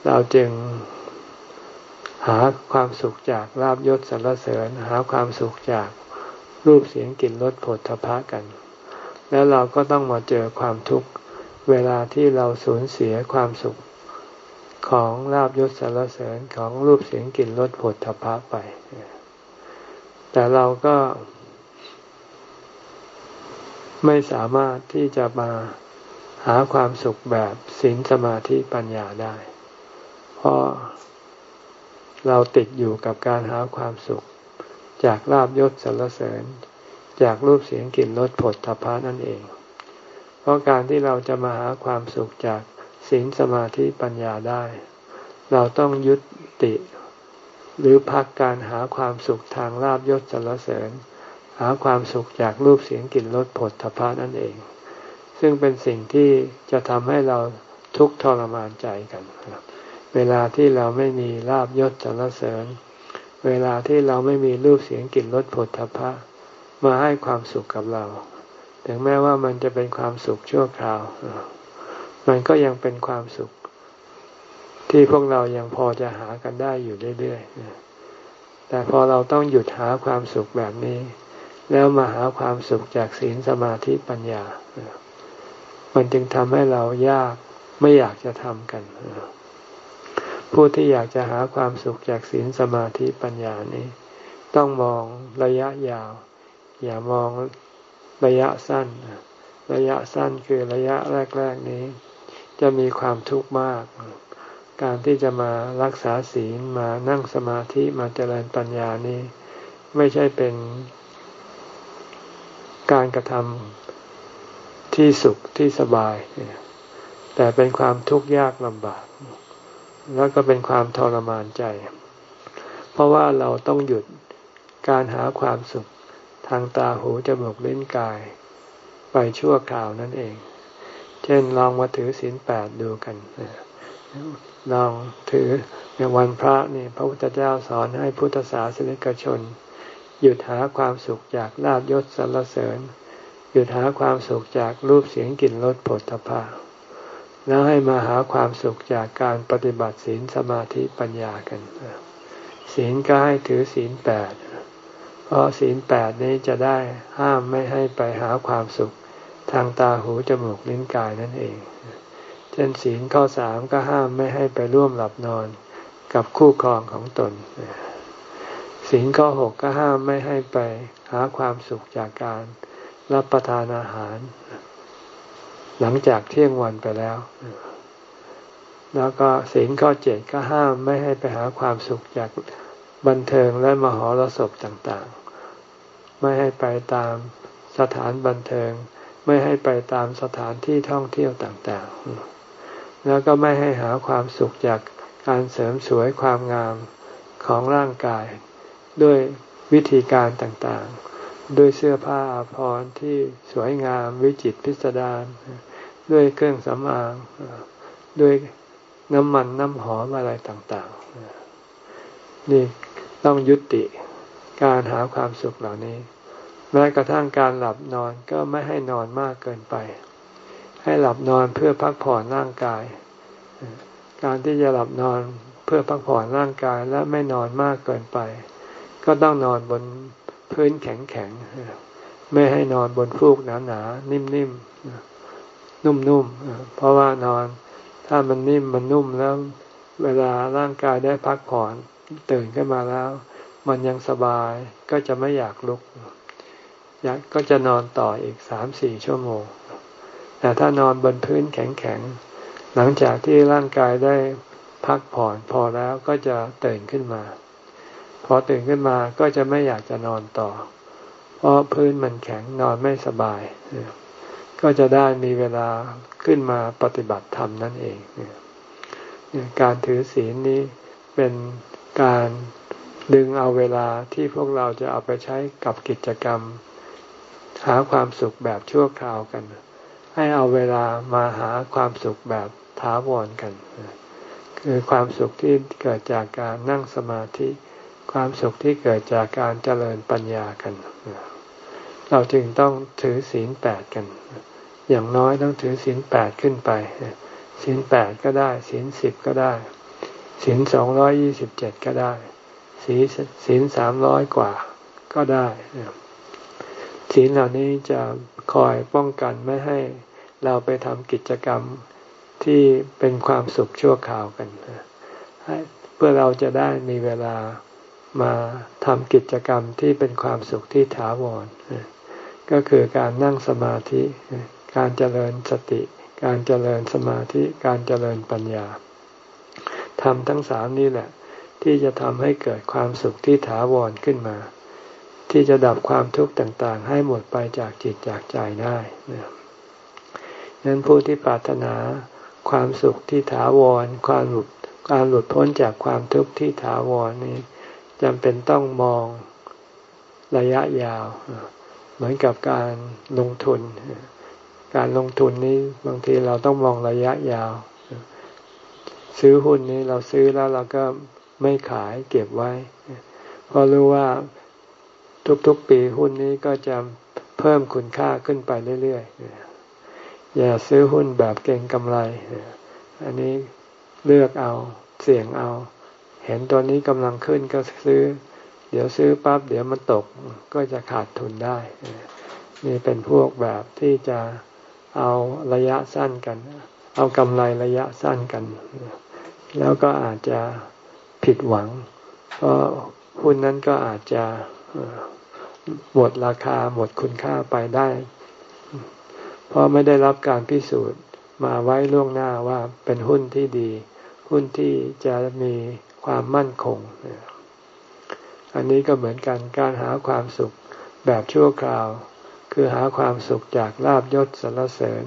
S1: เราจึงหาความสุขจากลาบยศสรรเสริญ หาความสุขจากรูปเสียงกลิ่นรสผลทพะกัน แล้วเราก็ต้องมาเจอความทุกข์เวลาที่เราสูญเสียความสุขของลาบยศสรรเสริญของรูปเสียงกลิ่นรสผลทพะไป แต่เราก็ไม่สามารถที่จะมาหาความสุขแบบศีลสมาธิปัญญาได้ เพราะเราติดอยู่กับการหาความสุข จากลาบยศสรรเสริญ จากรูปเสียงกลิ่นรสผลทพะนั่นเอง เพราะการที่เราจะมาหาความสุขจากศีลสมาธิปัญญาได้ เราต้องยุติ หรือพักการหาความสุขทางลาบยศสรรเสริญ หาความสุขจากรูปเสียงกลิ่นรสผลทพะนั่นเอง ซึ่งเป็นสิ่งที่จะทำให้เราทุกข์ทรมานใจกันเวลาที่เราไม่มีลาบยศสรรเสริญ เวลาที่เราไม่มีรูปเสียงกลิ่นรสผลทพะ มาให้ความสุขกับเรา ถึงแม้ว่ามันจะเป็นความสุขชั่วคราว มันก็ยังเป็นความสุข ที่พวกเรายังพอจะหากันได้อยู่เรื่อยๆแต่พอเราต้องหยุดหาความสุขแบบนี้ แล้วมาหาความสุขจากศีลสมาธิปัญญา มันจึงทำให้เรายากไม่อยากจะทำกันผู้ที่อยากจะหาความสุขจากศีลสมาธิปัญญานี้ ต้องมองระยะยาว อย่ามองระยะสั้น ระยะสั้นคือระยะแรก ๆนี้ จะมีความทุกข์มาก การที่จะมารักษาศีลมานั่งสมาธิมาเจริญปัญญานี้ ไม่ใช่เป็นการกระทำที่สุขที่สบาย แต่เป็นความทุกข์ยากลำบาก แล้วก็เป็นความทรมานใจ เพราะว่าเราต้องหยุดการหาความสุข ทางตาหูจมูกลิ้นกาย ไปชั่วคราวนั่นเอง เช่นลองมาถือศีลแปดดูกันลองถือในวันพระนี่พระพุทธเจ้าสอนให้พุทธศาสนิกชน หยุดหาความสุขจากลาบยศสรรเสริญ หยุดหาความสุขจากรูปเสียงกลิ่นรสผลตภะแล้วให้มาหาความสุขจากการปฏิบัติศีลสมาธิปัญญากันศีลก็ให้ถือศีลแปด เพราะศีลแปดนี้จะได้ห้ามไม่ให้ไปหาความสุขทางตาหูจมูกลิ้นกายนั่นเอง เช่นศีลข้อสามก็ห้ามไม่ให้ไปร่วมหลับนอนกับคู่ครองของตน ศีลข้อหกก็ห้ามไม่ให้ไปหาความสุขจากการรับประทานอาหาร หลังจากเที่ยงวันไปแล้ว แล้วก็ศีลข้อเจ็ดก็ห้ามไม่ให้ไปหาความสุขจากบันเทิงและมหรสพต่างๆ ไม่ให้ไปตามสถานบันเทิง ไม่ให้ไปตามสถานที่ท่องเที่ยวต่างๆ แล้วก็ไม่ให้หาความสุขจากการเสริมสวยความงามของร่างกาย ด้วยวิธีการต่างๆ ด้วยเสื้อผ้าอาภรณ์ที่สวยงามวิจิตพิสดารด้วยเครื่องสำอางด้วยน้ำมันน้ำหอมอะไรต่างๆ นี่ต้องยุติ การหาความสุขเหล่านี้ แม้กระทั่งการหลับนอนก็ไม่ให้นอนมากเกินไป ให้หลับนอนเพื่อพักผ่อนร่างกาย การที่จะหลับนอนเพื่อพักผ่อนร่างกายและไม่นอนมากเกินไป ก็ต้องนอนบนพื้นแข็งๆไม่ให้นอนบนฟูกหนาๆนิ่มๆนุ่มๆเพราะว่านอนถ้ามันนิ่มมันนุ่มแล้ว เวลาร่างกายได้พักผ่อนตื่นขึ้นมาแล้ว มันยังสบายก็จะไม่อยากลุก อยากก็จะนอนต่ออีกสามสี่ชั่วโมง แต่ถ้านอนบนพื้นแข็งๆ หลังจากที่ร่างกายได้พักผ่อนพอแล้วก็จะตื่นขึ้นมา พอตื่นขึ้นมาก็จะไม่อยากจะนอนต่อ เพราะพื้นมันแข็งนอนไม่สบาย ก็จะได้มีเวลาขึ้นมาปฏิบัติธรรมนั่นเอง การถือศีลนี้เป็นการ ดึงเอาเวลาที่พวกเราจะเอาไปใช้กับกิจกรรม หาความสุขแบบชั่วคราวกัน ให้เอาเวลามาหาความสุขแบบถาวรกัน คือความสุขที่เกิดจากการนั่งสมาธิ ความสุขที่เกิดจากการเจริญปัญญากัน เราจึงต้องถือศีลแปดกัน อย่างน้อยต้องถือศีลแปดขึ้นไปศีลแปดก็ได้ศีลสิบก็ได้ศีลสองร้อยยี่สิบเจ็ดก็ได้ ศีลศีลสามร้อยกว่าก็ได้ศีลเหล่านี้จะคอยป้องกันไม่ให้เราไปทำกิจกรรมที่เป็นความสุขชั่วคราวกันเพื่อเราจะได้มีเวลามาทำกิจกรรมที่เป็นความสุขที่ถาวรก็คือการนั่งสมาธิ การเจริญสติ การเจริญสมาธิ การเจริญปัญญาทำทั้งสามนี้แหละ ที่จะทำให้เกิดความสุขที่ถาวรขึ้นมา ที่จะดับความทุกข์ต่างๆ ให้หมดไปจากจิตจากใจได้นนั้นผู้ที่ปรารถนาความสุขที่ถาวร ความหลุดการหลุดพ้นจากความทุกข์ที่ถาวรนี้จำเป็นต้องมองระยะยาว เหมือนกับการลงทุน การลงทุนนี้บางทีเราต้องมองระยะยาว ซื้อหุ้นนี้เราซื้อแล้วเราก็ ไม่ขายเก็บไว้ เพราะรู้ว่าทุกๆปีหุ้นนี้ก็จะเพิ่มคุณค่าขึ้นไปเรื่อยๆ อย่าซื้อหุ้นแบบเก่งกำไร อันนี้เลือกเอาเสี่ยงเอา เห็นตัวนี้กำลังขึ้นก็ซื้อ เดี๋ยวซื้อปั๊บเดี๋ยวมันตกก็จะขาดทุนได้ นี่เป็นพวกแบบที่จะเอาระยะสั้นกัน เอากำไรระยะสั้นกัน แล้วก็อาจจะ ผิดหวัง เพราะหุ้นนั้นก็อาจจะหมดราคาหมดคุณค่าไปได้ เพราะไม่ได้รับการพิสูจน์มาไว้ล่วงหน้าว่าเป็นหุ้นที่ดี หุ้นที่จะมีความมั่นคง อันนี้ก็เหมือนกันการหาความสุขแบบชั่วคราว คือหาความสุขจากลาบยศสรรเสริญ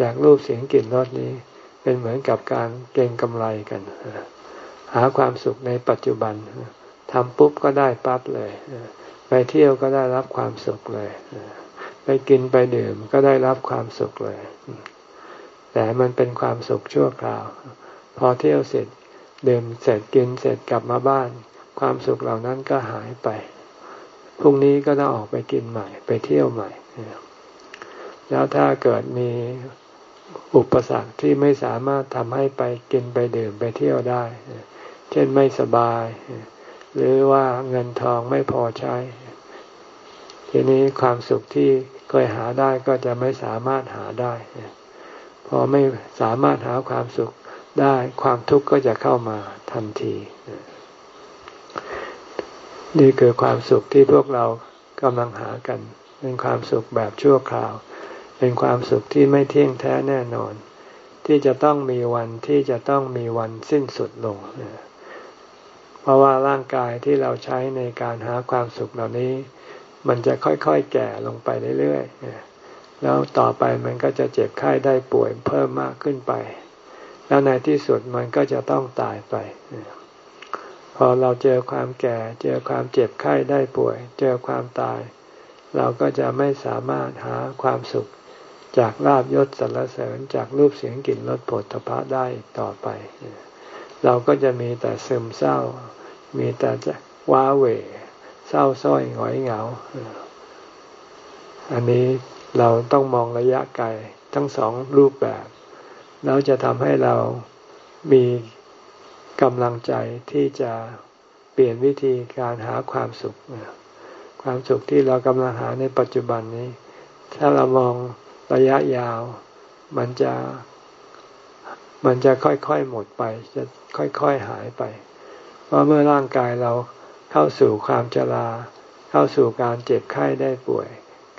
S1: จากรูปเสียงกลิ่นรสนี้ เป็นเหมือนกับการเก่งกำไรกัน หาความสุขในปัจจุบันทำปุ๊บก็ได้ปั๊บเลยไปเที่ยวก็ได้รับความสุขเลยไปกินไปดื่มก็ได้รับความสุขเลย แต่มันเป็นความสุขชั่วคราว พอเที่ยวเสร็จดื่มเสร็จกินเสร็จกลับมาบ้าน ความสุขเหล่านั้นก็หายไปพรุ่งนี้ก็ต้องออกไปกินใหม่ ไปเที่ยวใหม่ แล้วถ้าเกิดมีอุปสรรคที่ไม่สามารถทำให้ไปกินไปดื่มไปเที่ยวได้ เช่นไม่สบาย หรือว่าเงินทองไม่พอใช้ ทีนี้ความสุขที่เคยหาได้ก็จะไม่สามารถหาได้ พอไม่สามารถหาความสุขได้ความทุกข์ก็จะเข้ามาทันที นี่คือความสุขที่พวกเรากำลังหากัน เป็นความสุขแบบชั่วคราว เป็นความสุขที่ไม่เที่ยงแท้แน่นอน ที่จะต้องมีวันที่จะต้องมีวันสิ้นสุดลงเพ ราะว่าร่างกายที่เราใช้ในการหาความสุขเหล่านี้ มันจะค่อยๆแก่ลงไปเรื่อยๆแล้วต่อไปมันก็จะเจ็บไข้ได้ป่วยเพิ่มมากขึ้นไป แล้วในที่สุดมันก็จะต้องตายไป พอเราเจอความแก่ เจอความเจ็บไข้ได้ป่วย เจอความตาย เราก็จะไม่สามารถหาความสุขจากลาบยศสรรเสริญจากรูปเสียงกลิ่นรสผลตภะได้ต่อไป เราก็จะมีแต่ซึมเศร้า มีแต่จะว้าเหวเศร้าส้อยหงอยเหงา อันนี้เราต้องมองระยะไกลทั้งสองรูปแบบ แล้วจะทำให้เรามีกำลังใจที่จะเปลี่ยนวิธีการหาความสุข ความสุขที่เรากำลังหาในปัจจุบันนี้ ถ้าเรามองระยะยาว มันจะ มันจะค่อยๆหมดไป จะค่อยๆหายไป เพราะเมื่อร่างกายเราเข้าสู่ความชรา เข้าสู่การเจ็บไข้ได้ป่วย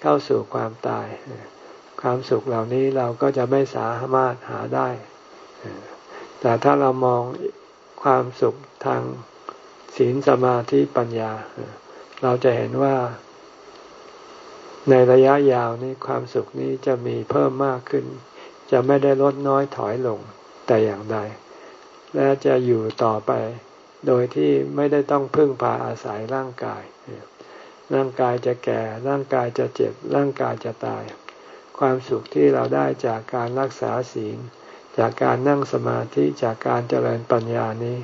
S1: เข้าสู่ความตาย ความสุขเหล่านี้เราก็จะไม่สามารถหาได้ แต่ถ้าเรามองความสุขทางศีลสมาธิปัญญา เราจะเห็นว่า ในระยะยาวนี้ความสุขนี้จะมีเพิ่มมากขึ้น จะไม่ได้ลดน้อยถอยลงแต่อย่างใด และจะอยู่ต่อไป โดยที่ไม่ได้ต้องพึ่งพาอาศัยร่างกาย ร่างกายจะแก่ ร่างกายจะเจ็บ ร่างกายจะตาย ความสุขที่เราได้จากการรักษาศีล จากการนั่งสมาธิ จากการเจริญปัญญานี้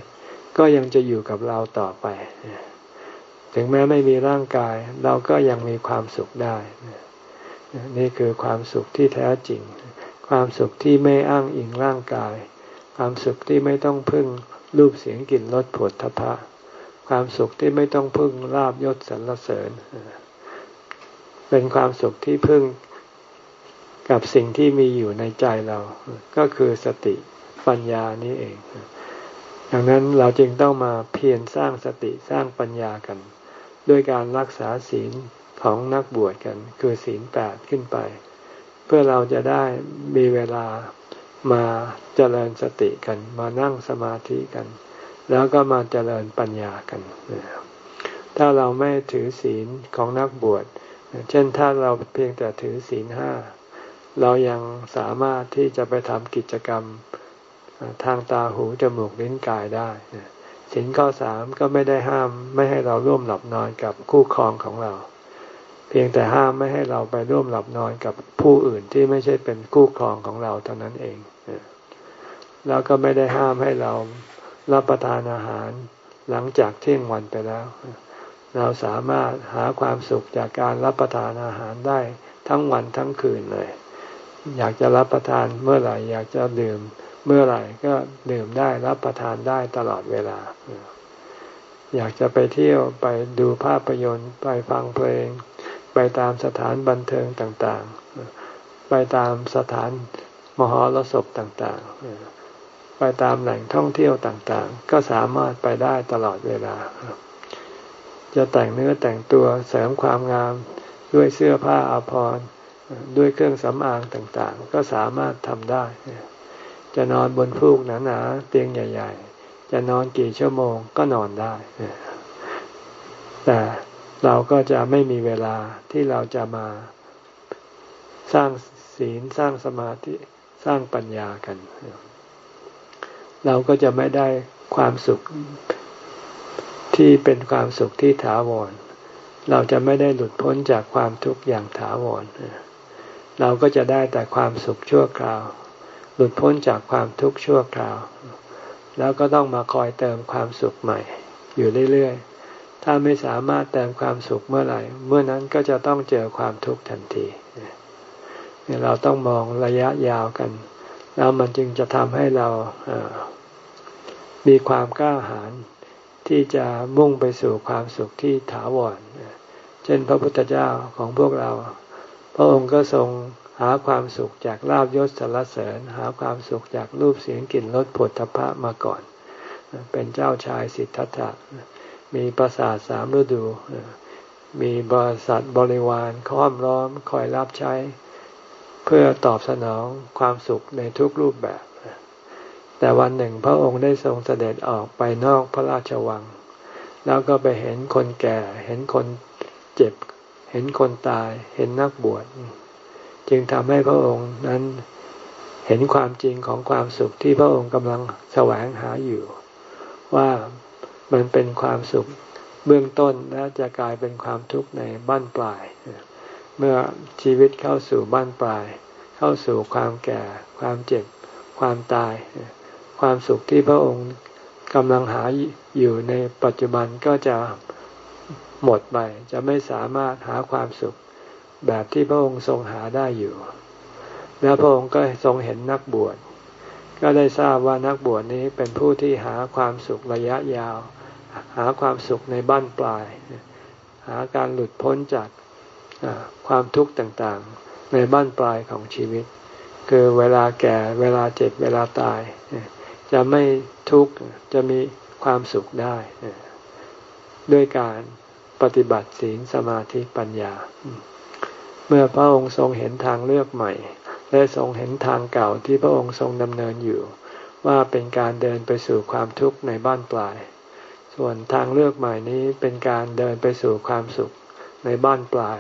S1: ก็ยังจะอยู่กับเราต่อไป ถึงแม้ไม่มีร่างกาย เราก็ยังมีความสุขได้ นี่คือความสุขที่แท้จริง ความสุขที่ไม่อ้างอิงร่างกาย ความสุขที่ไม่ต้องพึ่ง รูปเสียงกลิ่นรสผลทพะ ความสุขที่ไม่ต้องพึ่งลาบยศสรรเสริญ เป็นความสุขที่พึ่งกับสิ่งที่มีอยู่ในใจเรา ก็คือสติปัญญานี้เอง ดังนั้นเราจึงต้องมาเพียรสร้างสติสร้างปัญญากัน ด้วยการรักษาศีลของนักบวชกัน คือศีลแปดขึ้นไป เพื่อเราจะได้มีเวลา มาเจริญสติกัน มานั่งสมาธิกัน แล้วก็มาเจริญปัญญากัน ถ้าเราไม่ถือศีลของนักบวช เช่นถ้าเราเพียงแต่ถือศีลห้า เรายังสามารถที่จะไปทำกิจกรรมทางตาหูจมูกลิ้นกายได้ศีลข้อสามก็ไม่ได้ห้ามไม่ให้เราร่วมหลับนอนกับคู่ครองของเรา เพียงแต่ห้ามไม่ให้เราไปร่วมหลับนอนกับผู้อื่นที่ไม่ใช่เป็นคู่ครองของเราเท่านั้นเอง แล้วก็ไม่ได้ห้ามให้เรารับประทานอาหารหลังจากเที่ยงวันไปแล้ว เราสามารถหาความสุขจากการรับประทานอาหารได้ทั้งวันทั้งคืนเลย อยากจะรับประทานเมื่อไหร่ อยากจะดื่มเมื่อไหร่ก็ดื่มได้รับประทานได้ตลอดเวลา อยากจะไปเที่ยวไปดูภาพยนตร์ไปฟังเพลง ไปตามสถานบันเทิงต่างๆ ไปตามสถานมหรสพต่างๆ ไปตามแหล่งท่องเที่ยวต่างๆ ก็สามารถไปได้ตลอดเวลา จะแต่งเนื้อแต่งตัวเสริมความงามด้วยเสื้อผ้าอาภรณ์ด้วยเครื่องสำอางต่างๆ ก็สามารถทำได้ จะนอนบนฟูกหนาๆเตียงใหญ่ ๆ จะนอนกี่ชั่วโมงก็นอนได้ แต่เราก็จะไม่มีเวลาที่เราจะมาสร้างศีลสร้างสมาธิสร้างปัญญากัน เราก็จะไม่ได้ความสุขที่เป็นความสุขที่ถาวร เราจะไม่ได้หลุดพ้นจากความทุกข์อย่างถาวร เราก็จะได้แต่ความสุขชั่วคราว หลุดพ้นจากความทุกข์ชั่วคราว แล้วก็ต้องมาคอยเติมความสุขใหม่ อยู่เรื่อยๆ ถ้าไม่สามารถเติมความสุขเมื่อไหร่ เมื่อนั้นก็จะต้องเจอความทุกข์ทันที เราต้องมองระยะยาวกัน แล้วมันจึงจะทำให้เรา มีความกล้าหาญที่จะมุ่งไปสู่ความสุขที่ถาวร เช่นพระพุทธเจ้าของพวกเรา พระองค์ก็ทรงหาความสุขจากลาบยศสรรเสริญ หาความสุขจากรูปเสียงกลิ่นรสผลทพะมาก่อน เป็นเจ้าชายสิทธัตถะ มีประสาทสามฤดู มีบริษัทบริวารค้อมล้อมคอยรับใช้ เพื่อตอบสนองความสุขในทุกรูปแบบ แต่วันหนึ่งพระองค์ได้ทรงเสด็จออกไปนอกพระราชวัง แล้วก็ไปเห็นคนแก่ เห็นคนเจ็บ เห็นคนตาย เห็นนักบวช จึงทำให้พระองค์นั้นเห็นความจริงของความสุขที่พระองค์กำลังแสวงหาอยู่ ว่ามันเป็นความสุขเบื้องต้นและจะกลายเป็นความทุกข์ในบ้านปลาย เมื่อชีวิตเข้าสู่บ้านปลาย เข้าสู่ความแก่ ความเจ็บ ความตาย ความสุขที่พระองค์กำลังหาอยู่ในปัจจุบันก็จะหมดไป จะไม่สามารถหาความสุขแบบที่พระองค์ทรงหาได้อยู่ แล้วพระองค์ก็ทรงเห็นนักบวช ก็ได้ทราบว่านักบวชนี้เป็นผู้ที่หาความสุขระยะยาว หาความสุขในบ้านปลาย หาการหลุดพ้นจากความทุกข์ต่างๆ ในบ้านปลายของชีวิต คือเวลาแก่เวลาเจ็บเวลาตาย จะไม่ทุกข์จะมีความสุขได้ ด้วยการปฏิบัติศีลสมาธิปัญญา เมื่อพระองค์ทรงเห็นทางเลือกใหม่ และทรงเห็นทางเก่าที่พระองค์ทรงดำเนินอยู่ ว่าเป็นการเดินไปสู่ความทุกข์ในบ้านปลาย ส่วนทางเลือกใหม่นี้เป็นการเดินไปสู่ความสุขในบ้านปลาย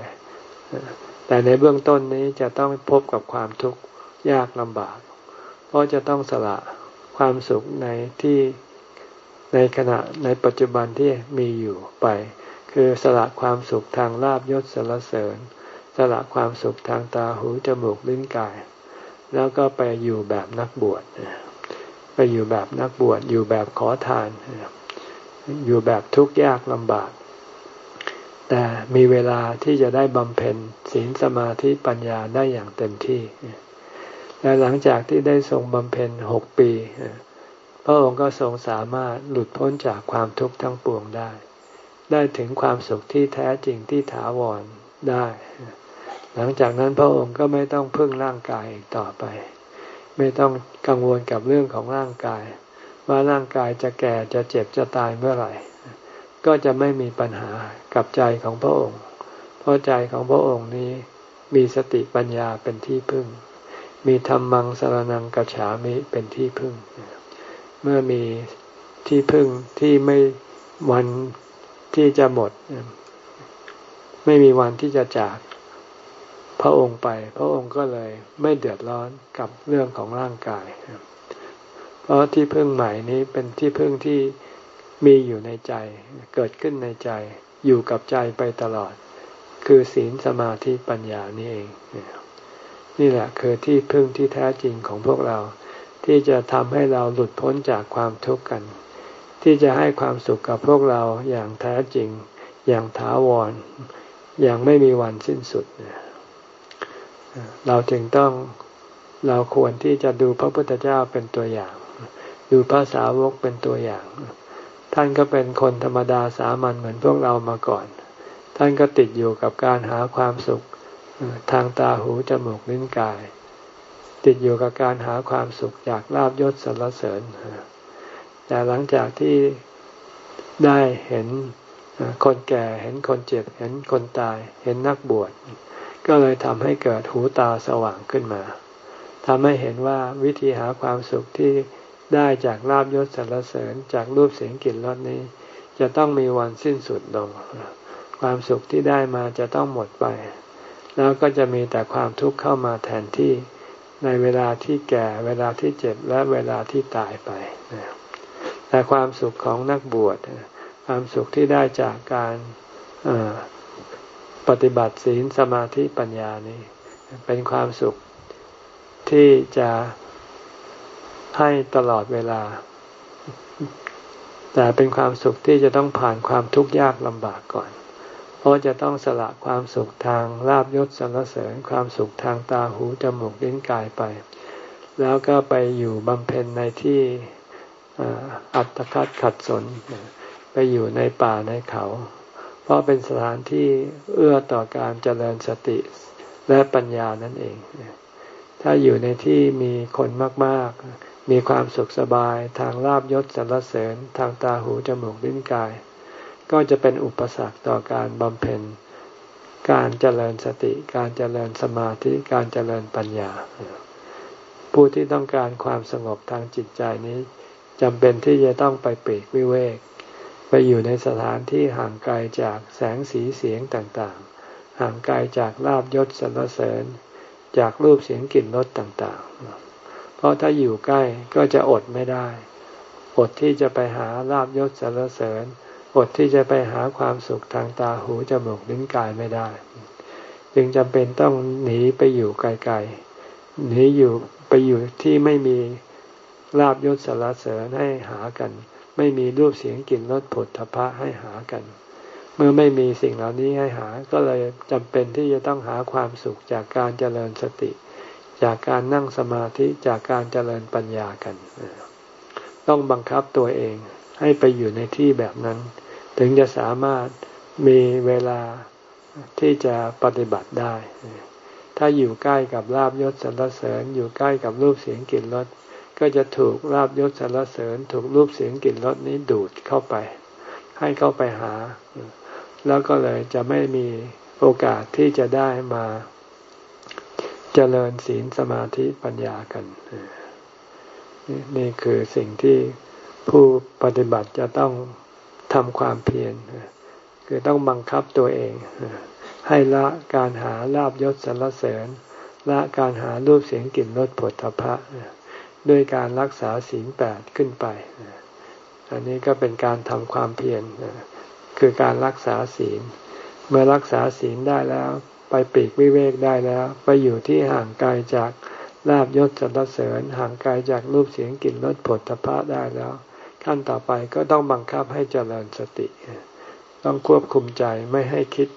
S1: แต่ในเบื้องต้นนี้จะต้องพบกับความทุกข์ยากลำบาก เพราะจะต้องสละ ความสุขในที่ในขณะในปัจจุบันที่มีอยู่ไป คือสละความสุขทางลาบยศสรรเสริญ สละความสุขทางตาหูจมูกลิ้นกาย แล้วก็ไปอยู่แบบนักบวชไปอยู่แบบนักบวชอยู่แบบขอทาน อยู่แบบทุกข์ยากลำบาก แต่มีเวลาที่จะได้บำเพ็ญศีลสมาธิปัญญาได้อย่างเต็มที่ และหลังจากที่ได้ทรงบำเพ็ญหกปี พระองค์ก็ทรงสามารถหลุดพ้นจากความทุกข์ทั้งปวงได้ ได้ถึงความสุขที่แท้จริงที่ถาวรได้ หลังจากนั้นพระองค์ก็ไม่ต้องพึ่งร่างกายอีกต่อไป ไม่ต้องกังวลกับเรื่องของร่างกาย ว่าร่างกายจะแก่จะเจ็บจะตายเมื่อไหร่ ก็จะไม่มีปัญหากับใจของพระองค์ เพราะใจของพระองค์นี้มีสติปัญญาเป็นที่พึ่ง มีธรรมังสรนังกัจฉามิเป็นที่พึ่ง เมื่อมีที่พึ่งที่ไม่วันที่จะหมด ไม่มีวันที่จะจากพระองค์ไป พระองค์ก็เลยไม่เดือดร้อนกับเรื่องของร่างกาย เพราะที่พึ่งใหม่นี้เป็นที่พึ่งที่มีอยู่ในใจ เกิดขึ้นในใจ อยู่กับใจไปตลอด คือศีลสมาธิปัญญานี่เอง นี่แหละคือที่พึ่งที่แท้จริงของพวกเรา ที่จะทำให้เราหลุดพ้นจากความทุกข์กัน ที่จะให้ความสุขกับพวกเราอย่างแท้จริง อย่างถาวร อย่างไม่มีวันสิ้นสุด เราจึงต้องเราควรที่จะดูพระพุทธเจ้าเป็นตัวอย่าง ดูพระสาวกเป็นตัวอย่าง ท่านก็เป็นคนธรรมดาสามัญเหมือนพวกเรามาก่อน ท่านก็ติดอยู่กับการหาความสุข ทางตาหูจมูกลิ้นกาย ติดอยู่กับการหาความสุขจากลาบยศสรรเสริญ แต่หลังจากที่ได้เห็นคนแก่เห็นคนเจ็บ เห็นคนตาย เห็นนักบวช ก็เลยทำให้เกิดหูตาสว่างขึ้นมาทำให้เห็นว่าวิธีหาความสุขที่ได้จากลาบยศสรรเสริญจากรูปเสียงกลิ่นรสนี้ จะต้องมีวันสิ้นสุดลง ความสุขที่ได้มาจะต้องหมดไป แล้วก็จะมีแต่ความทุกข์เข้ามาแทนที่ในเวลาที่แก่เวลาที่เจ็บและเวลาที่ตายไปแต่ความสุขของนักบวชความสุขที่ได้จากการปฏิบัติศีลสมาธิปัญญานี้ เป็นความสุขที่จะให้ตลอดเวลา แต่เป็นความสุขที่จะต้องผ่านความทุกข์ยากลำบากก่อน ราะจะต้องสละความสุขทางลาบยศสรรเสริญความสุขทางตาหูจมูกลิ้นกายไป แล้วก็ไปอยู่บำเพ็ญในที่อัตคัดขัดสน ไปอยู่ในป่าในเขา เพราะเป็นสถานที่เอื้อต่อการเจริญสติและปัญญานั่นเอง ถ้าอยู่ในที่มีคนมาก ๆ มีความสุขสบายทางลาบยศสรรเสริญทางตาหูจมูกลิ้นกาย ก็จะเป็นอุปสรรคต่อการบำเพ็ญ การเจริญสติ การเจริญสมาธิ การเจริญปัญญา ผู้ที่ต้องการความสงบทางจิตใจนี้จำเป็นที่จะต้องไปปีกวิเวก ไปอยู่ในสถานที่ห่างไกลจากแสงสีเสียงต่างๆ ห่างไกลจากลาบยศสรรเสริญ จากรูปเสียงกลิ่นรสต่างๆ เพราะถ้าอยู่ใกล้ก็จะอดไม่ได้ อดที่จะไปหาลาบยศสรรเสริญ อดที่จะไปหาความสุขทางตาหูจมูกลิ้นกายไม่ได้ จึงจำเป็นต้องหนีไปอยู่ไกลๆหนีอยู่ไปอยู่ที่ไม่มีลาบยศสารเสริญให้หากัน ไม่มีรูปเสียงกลิ่นรสผลทพะให้หากัน เมื่อไม่มีสิ่งเหล่านี้ให้หาก็เลยจำเป็นที่จะต้องหาความสุขจากการเจริญสติ จากการนั่งสมาธิจากการเจริญปัญญากัน ต้องบังคับตัวเองให้ไปอยู่ในที่แบบนั้น ถึงจะสามารถมีเวลาที่จะปฏิบัติได้ ถ้าอยู่ใกล้กับลาบยศสรรเสริญ อยู่ใกล้กับรูปเสียงกลิ่นรสก็จะถูกลาบยศสรรเสริญ ถูกรูปเสียงกลิ่นรสนี้ดูดเข้าไป ให้เข้าไปหา แล้วก็เลยจะไม่มีโอกาสที่จะได้มาเจริญศีลสมาธิปัญญากัน นี่คือสิ่งที่ผู้ปฏิบัติจะต้อง ทำความเพียรคือต้องบังคับตัวเอง ให้ละการหาลาบยศสรรเสริญ ละการหารูปเสียงกลิ่นรสผลทพะด้วยการรักษาศีลแปดขึ้นไป อันนี้ก็เป็นการทำความเพียรคือการรักษาศีล เมื่อรักษาศีลได้แล้ว ไปปีกวิเวกได้แล้ว ไปอยู่ที่ห่างไกลจากลาบยศสรรเสริญ ห่างไกลจากรูปเสียงกลิ่นรสผลตภะได้แล้ว ขั้นต่อไปก็ต้องบังคับให้เจริญสติ ต้องควบคุมใจไม่ให้คิด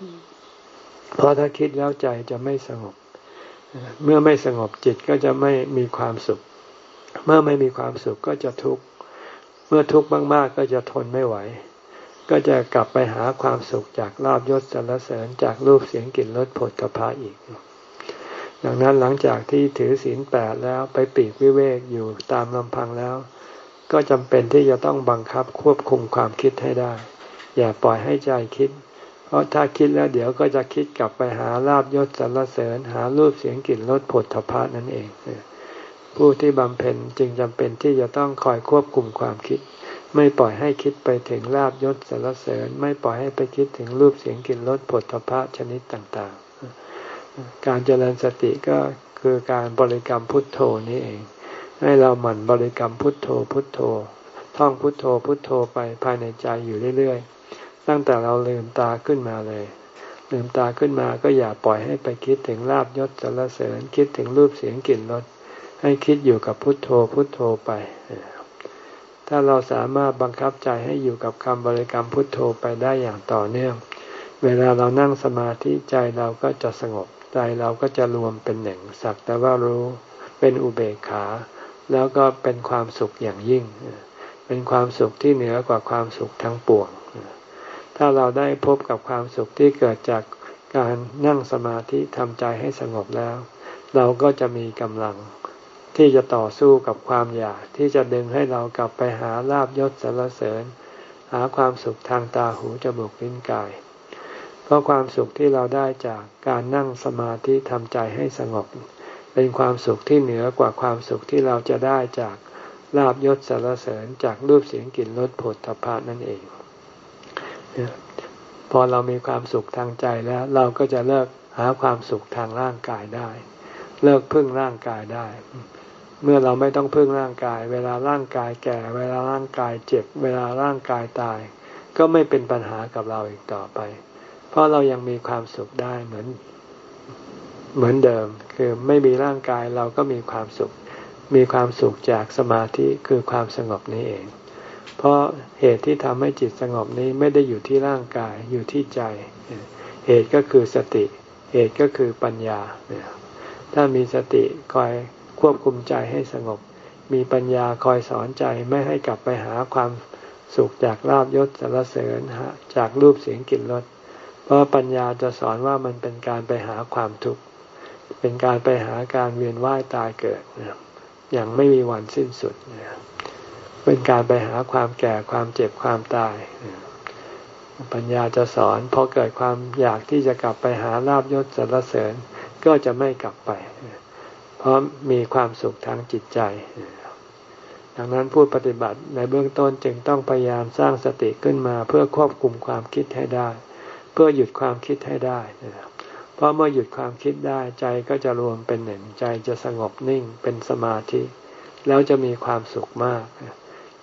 S1: เพราะถ้าคิดแล้วใจจะไม่สงบ เมื่อไม่สงบจิตก็จะไม่มีความสุข เมื่อไม่มีความสุขก็จะทุกข์ เมื่อทุกข์มาก ๆ ก็จะทนไม่ไหว ก็จะกลับไปหาความสุขจากลาบยศสรรเสริญจากรูปเสียงกลิ่นรสผลตภะอีกดังนั้นหลังจากที่ถือศีลแปดแล้วไปปีกวิเวกอยู่ตามลำพังแล้ว ก็จำเป็นที่จะต้องบังคับควบคุมความคิดให้ได้ อย่าปล่อยให้ใจคิด เพราะถ้าคิดแล้วเดี๋ยวก็จะคิดกลับไปหาลาบยศสรรเสริญ หารูปเสียงกลิ่นรสผลทพะนั่นเอง ผู้ที่บำเพ็ญจึงจำเป็นที่จะต้องคอยควบคุมความคิด ไม่ปล่อยให้คิดไปถึงลาบยศสรรเสริญ ไม่ปล่อยให้ไปคิดถึงรูปเสียงกลิ่นรสผลทพะชนิดต่าง ๆ การเจริญสติก็คือการบริกรรมพุทโธนี่เอง ให้เราหมั่นบริกรรมพุทโธพุทโธ ท่องพุทโธพุทโธไปภายในใจอยู่เรื่อยๆ ตั้งแต่เราลืมตาขึ้นมาเลย ลืมตาขึ้นมาก็อย่าปล่อยให้ไปคิดถึงลาบยศสรรเสริญคิดถึงรูปเสียงกลิ่นรสให้คิดอยู่กับพุทโธพุทโธไป ถ้าเราสามารถบังคับใจให้อยู่กับคำบริกรรมพุทโธไปได้อย่างต่อเนื่อง เวลาเรานั่งสมาธิใจเราก็จะสงบ ใจเราก็จะรวมเป็นหนึ่งสักแต่ว่ารู้เป็นอุเบกขา แล้วก็เป็นความสุขอย่างยิ่ง เป็นความสุขที่เหนือกว่าความสุขทั้งปวง ถ้าเราได้พบกับความสุขที่เกิดจากการนั่งสมาธิทำใจให้สงบแล้ว เราก็จะมีกำลังที่จะต่อสู้กับความอยากที่จะดึงให้เรากลับไปหาลาบยศสรรเสริญ หาความสุขทางตาหูจมูกลิ้นกาย เพราะความสุขที่เราได้จากการนั่งสมาธิทำใจให้สงบ เป็นความสุขที่เหนือกว่าความสุขที่เราจะได้จากลาบยศสารเสริญจากรูปเสียงกลิ่นรสผลตภะนั่นเอง พอเรามีความสุขทางใจแล้ว เราก็จะเลิกหาความสุขทางร่างกายได้ เลิกพึ่งร่างกายได้ เมื่อเราไม่ต้องพึ่งร่างกาย เวลาร่างกายแก่ เวลาร่างกายเจ็บ เวลาร่างกายตาย ก็ไม่เป็นปัญหากับเราอีกต่อไป เพราะเรายังมีความสุขได้เหมือน เหมือนเดิม คือไม่มีร่างกายเราก็มีความสุข มีความสุขจากสมาธิคือความสงบนี้เอง เพราะเหตุที่ทำให้จิตสงบนี้ไม่ได้อยู่ที่ร่างกายอยู่ที่ใจ เหตุก็คือสติ เหตุก็คือปัญญา ถ้ามีสติคอยควบคุมใจให้สงบ มีปัญญาคอยสอนใจไม่ให้กลับไปหาความสุขจากลาบยศสารเสริญจากรูปเสียงกลิ่นรสเพราะปัญญาจะสอนว่ามันเป็นการไปหาความทุกข์ เป็นการไปหาการเวียนว่ายตายเกิดอย่างไม่มีวันสิ้นสุดเป็นการไปหาความแก่ความเจ็บความตาย ปัญญาจะสอนพอเกิดความอยากที่จะกลับไปหาลาบยศสรรเสริญก็จะไม่กลับไป เพราะมีความสุขทางจิตใจ ดังนั้นผู้ปฏิบัติในเบื้องต้นจึงต้องพยายามสร้างสติขึ้นมาเพื่อควบคุมความคิดให้ได้ เพื่อหยุดความคิดให้ได้ เพราะเมื่อหยุดความคิดได้ใจก็จะรวมเป็นหนึ่งใจจะสงบนิ่งเป็นสมาธิ แล้วจะมีความสุขมาก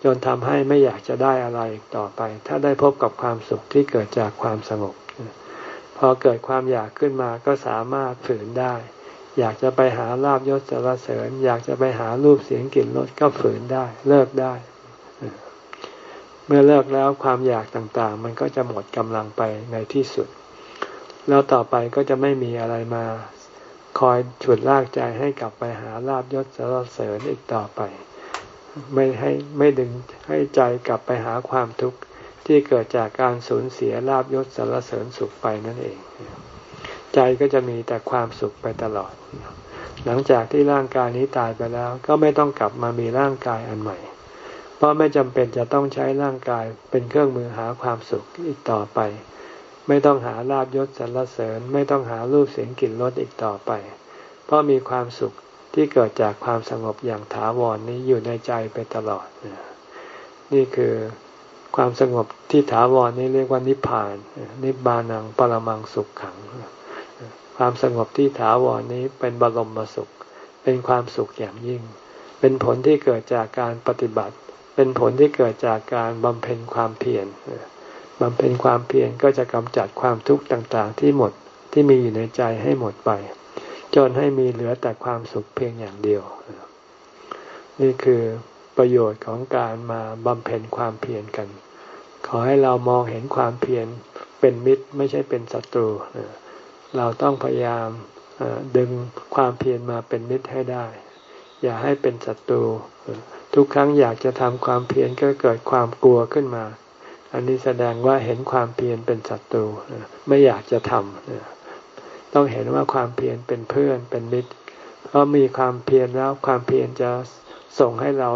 S1: จนทำให้ไม่อยากจะได้อะไรอีกต่อไป ถ้าได้พบกับความสุขที่เกิดจากความสงบ พอเกิดความอยากขึ้นมาก็สามารถฝืนได้ อยากจะไปหาลาบยศสารเสริญ อยากจะไปหารูปเสียงกลิ่นรสก็ฝืนได้เลิกได้เมื่อเลิกแล้วความอยากต่างๆ มันก็จะหมดกำลังไปในที่สุด แล้วต่อไปก็จะไม่มีอะไรมา คอยฉุดลากใจให้กลับไปหาลาบยศสารเสริญอีกต่อไป ไม่ให้ไม่ดึงให้ใจกลับไปหาความทุกข์ที่เกิดจากการสูญเสียลาบยศสารเสริญสุขไปนั่นเอง ใจก็จะมีแต่ความสุขไปตลอด หลังจากที่ร่างกายนี้ตายไปแล้ว ก็ไม่ต้องกลับมามีร่างกายอันใหม่ เพราะไม่จำเป็นจะต้องใช้ร่างกายเป็นเครื่องมือหาความสุขอีกต่อไป ไม่ต้องหาลาบยศสรรเสริญ ไม่ต้องหารูปเสียงกลิ่นรสอีกต่อไป เพราะมีความสุขที่เกิดจากความสงบอย่างถาวรนนี้อยู่ในใจไปตลอด นี่คือความสงบที่ถาวรนี้เรียกว่านิพพาน นิบานังปรมังสุขขัง ความสงบที่ถาวรนี้เป็นบรมสุข เป็นความสุขอย่างยิ่ง เป็นผลที่เกิดจากการปฏิบัติ เป็นผลที่เกิดจากการบำเพ็ญความเพียร บำเพ็ญความเพียรก็จะกำจัดความทุกข์ต่างๆ ที่หมดที่มีอยู่ในใจให้หมดไป จนให้มีเหลือแต่ความสุขเพียงอย่างเดียว นี่คือประโยชน์ของการมาบำเพ็ญความเพียรกัน ขอให้เรามองเห็นความเพียรเป็นมิตรไม่ใช่เป็นศัตรู เราต้องพยายามดึงความเพียรมาเป็นมิตรให้ได้ อย่าให้เป็นศัตรู ทุกครั้งอยากจะทำความเพียรก็เกิดความกลัวขึ้นมา อันนี้แสดงว่าเห็นความเพียรเป็นศัตรูไม่อยากจะทำต้องเห็นว่าความเพียรเป็นเพื่อนเป็นมิตรเพราะมีความเพียรแล้วความเพียรจะส่งให้เรา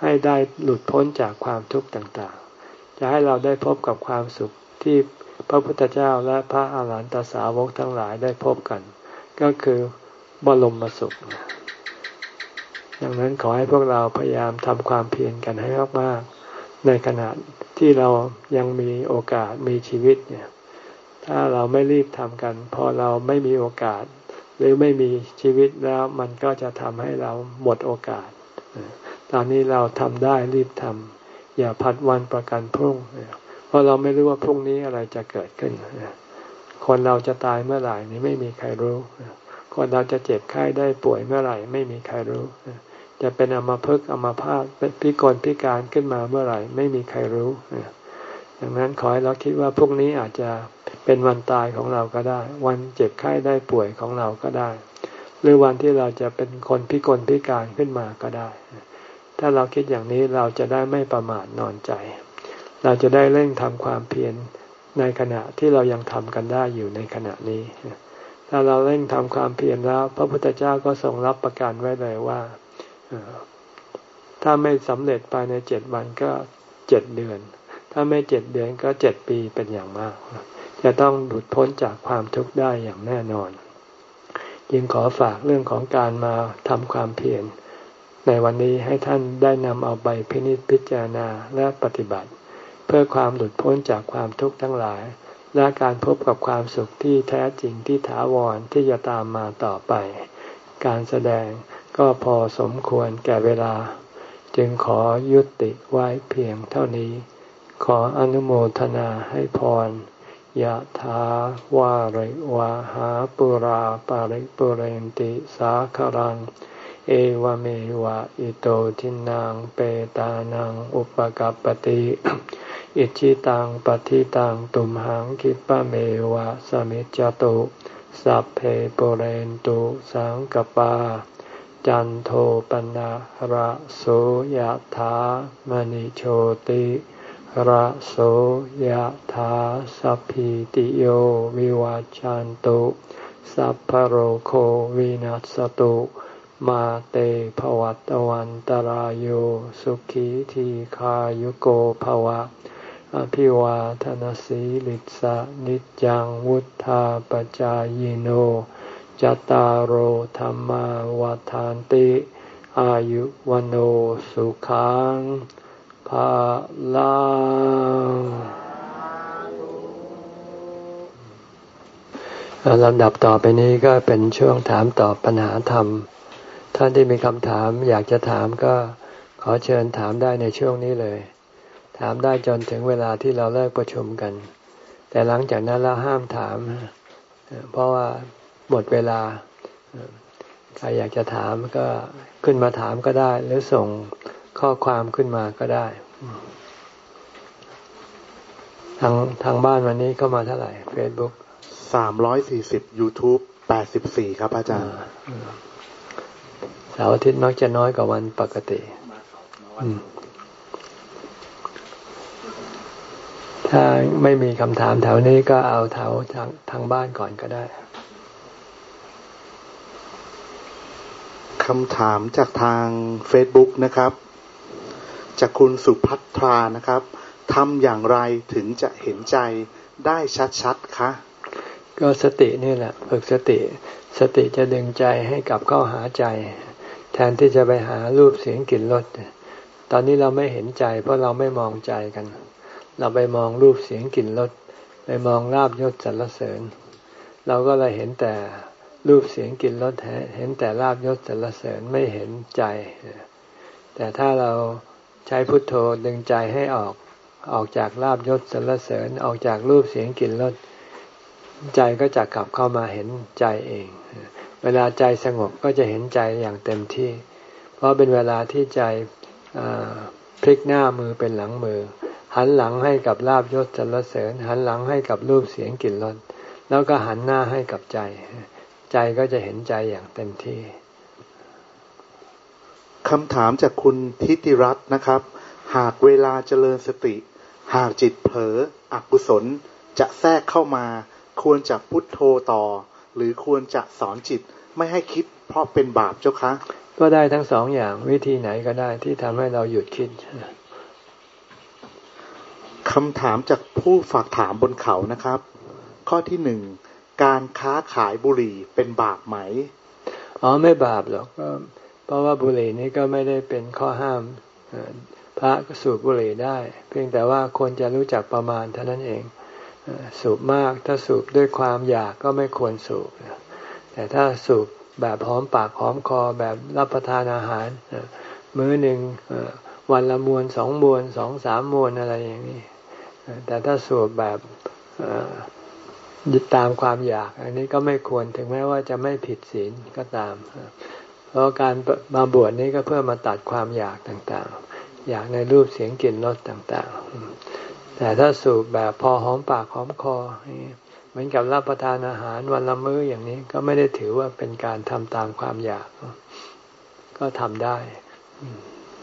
S1: ให้ได้หลุดพ้นจากความทุกข์ต่างๆ จะให้เราได้พบกับความสุขที่พระพุทธเจ้าและพระอาหารหันตสาวกทั้งหลายได้พบกัน ก็คือบรมสุข ดังนั้นขอให้พวกเราพยายามทำความเพียรกันให้มากๆ ในขณะที่เรายังมีโอกาสมีชีวิตเนี่ย ถ้าเราไม่รีบทำกัน พอเราไม่มีโอกาส หรือไม่มีชีวิตแล้วมันก็จะทำให้เราหมดโอกาส ตอนนี้เราทำได้รีบทำอย่าพัดวันประกันพรุ่ง เพราะเราไม่รู้ว่าพรุ่งนี้อะไรจะเกิดขึ้น คนเราจะตายเมื่อไหร่นี้ไม่มีใครรู้ คนเราจะเจ็บไข้ได้ป่วยเมื่อไหร่ไม่มีใครรู้ จะเป็นอมาพึกอมาพาตเป็นพิกลพิการขึ้นมาเมื่อไหร่ ไม่มีใครรู้ดังนั้นขอให้เราคิดว่าพรุ่งนี้อาจจะเป็นวันตายของเราก็ได้ วันเจ็บไข้ได้ป่วยของเราก็ได้ หรือวันที่เราจะเป็นคนพิกลพิการขึ้นมาก็ได้ ถ้าเราคิดอย่างนี้เราจะได้ไม่ประมาทนอนใจ เราจะได้เร่งทำความเพียรในขณะที่เรายังทำกันได้อยู่ในขณะนี้ ถ้าเราเร่งทำความเพียรแล้ว พระพุทธเจ้าก็ทรงรับประกันไว้เลยว่า ถ้าไม่สำเร็จภายในเจ็ดวันก็เจ็ดเดือน ถ้าไม่เจ็ดเดือนก็เจ็ดปีเป็นอย่างมาก จะต้องหลุดพ้นจากความทุกข์ได้อย่างแน่นอน ยิงขอฝากเรื่องของการมาทำความเพียรในวันนี้ให้ท่านได้นำเอาไปพินิจพิจารณาและปฏิบัติ เพื่อความหลุดพ้นจากความทุกข์ทั้งหลาย และการพบกับความสุขที่แท้จริงที่ถาวรที่จะตามมาต่อไป การแสดง ก็พอสมควรแก่เวลา จึงขอยุติไว้เพียงเท่านี้ ขออนุโมทนาให้พรยะถาวาริวาหาปุราปาริปุเรนติสาครัง เอวเมวะอิโตทินังเปตานังอุปกัปติอิชิตังปฏิตังตุมหังคิปะเมวะสมิจจตุ สัพเพปุเรนตุสังกปา จันโทปนะระโสยถามณิโชติระโสยถาสัพพิติโยวิวาจันตุสัพพโรโควินัสตุมาเตภวัตวันตารโยสุขีทีขายุโกภวะ อภิวาทนสีลิสะนิจังวุธาปจายโน จตารโหธรรมวาทานติ อายุวันโอสุขังภาลังลำดับต่อไปนี้ก็เป็นช่วงถามตอบปัญหาธรรม ท่านที่มีคำถามอยากจะถามก็ขอเชิญถามได้ในช่วงนี้เลย ถามได้จนถึงเวลาที่เราเลิกประชุมกัน แต่หลังจากนั้นเราห้ามถาม เพราะว่า หมดเวลา ใครอยากจะถามก็ขึ้นมาถามก็ได้ หรือส่งข้อความขึ้นมาก็ได้ ทางทางบ้านวันนี้เข้ามาเท่าไหร่เฟซบุ๊ก
S2: สามร้อยสี่สิบยูทูบแปดสิบสี่ครับอาจารย์
S1: เสาร์อาทิตย์มักจะน้อยกว่าวันปกติถ้าไม่มีคำถามแถวนี้ก็เอาแถวทางทางบ้านก่อนก็ได้
S2: คำถามจากทาง Facebook นะครับ จากคุณสุพัทรานะครับทำอย่างไรถึงจะเห็นใจได้ชัดๆคะ
S1: ก็สตินี่แหละฝึกสติ สติจะดึงใจให้กลับเข้าหาใจ แทนที่จะไปหารูปเสียงกลิ่นรสตอนนี้เราไม่เห็นใจ เพราะเราไม่มองใจกัน เราไปมองรูปเสียงกลิ่นรสไปมองลาบยศสรรเสริญ เราก็เลยเห็นแต่ รูปเสียงกลิ่นรสเห็นแต่ลาบยศสรรเสริญไม่เห็นใจ แต่ถ้าเราใช้พุทโธดึงใจให้ออกออกจากลาบยศสรรเสริญออกจากรูปเสียงกลิ่นรสใจก็จะกลับเข้ามาเห็นใจเอง เวลาใจสงบก็จะเห็นใจอย่างเต็มที่ เพราะเป็นเวลาที่ใจพลิกหน้ามือเป็นหลังมือ หันหลังให้กับลาบยศสรรเสริญ หันหลังให้กับรูปเสียงกลิ่นรสแล้วก็หันหน้าให้กับใจ ใจก็จะเห็นใจอย่างเต็มที่
S2: คำถามจากคุณทิติรัตน์นะครับ หากเวลาเจริญสติ หากจิตเผลออกุศลจะแทรกเข้ามา ควรจะพุทโธต่อ หรือควรจะสอนจิตไม่ให้คิดเพราะเป็นบาปเจ้าคะ
S1: ก็ได้ทั้งสองอย่างวิธีไหนก็ได้ที่ทำให้เราหยุดคิด
S2: คำถามจากผู้ฝากถามบนเขานะครับ ข้อที่หนึ่ง การค้าขายบุหรี่เป็นบาปไหม
S1: อ๋อไม่บาปหรอกเพราะว่าบุหรี่นี้ก็ไม่ได้เป็นข้อห้ามพระก็สูบบุหรี่ได้ เพียงแต่ว่าควรจะรู้จักประมาณเท่านั้นเองสูบมากถ้าสูบด้วยความอยากก็ไม่ควรสูบแต่ถ้าสูบแบบหอมปากหอมคอแบบรับประทานอาหารมื้อหนึ่งวันละมวนสองมวนสองสามมวนอะไรอย่างนี้แต่ถ้าสูบแบบ ยึดตามความอยาก อันนี้ก็ไม่ควรถึงแม้ว่าจะไม่ผิดศีลก็ตาม เพราะการมาบวชนี้ก็เพื่อมาตัดความอยากต่างๆ อยากในรูปเสียงกลิ่นรสต่างๆ แต่ถ้าสูบแบบพอหอมปากหอมคอ เหมือนกับรับประทานอาหารวันละมื้ออย่างนี้ก็ไม่ได้ถือว่าเป็นการทำตามความอยาก ก็ทำได้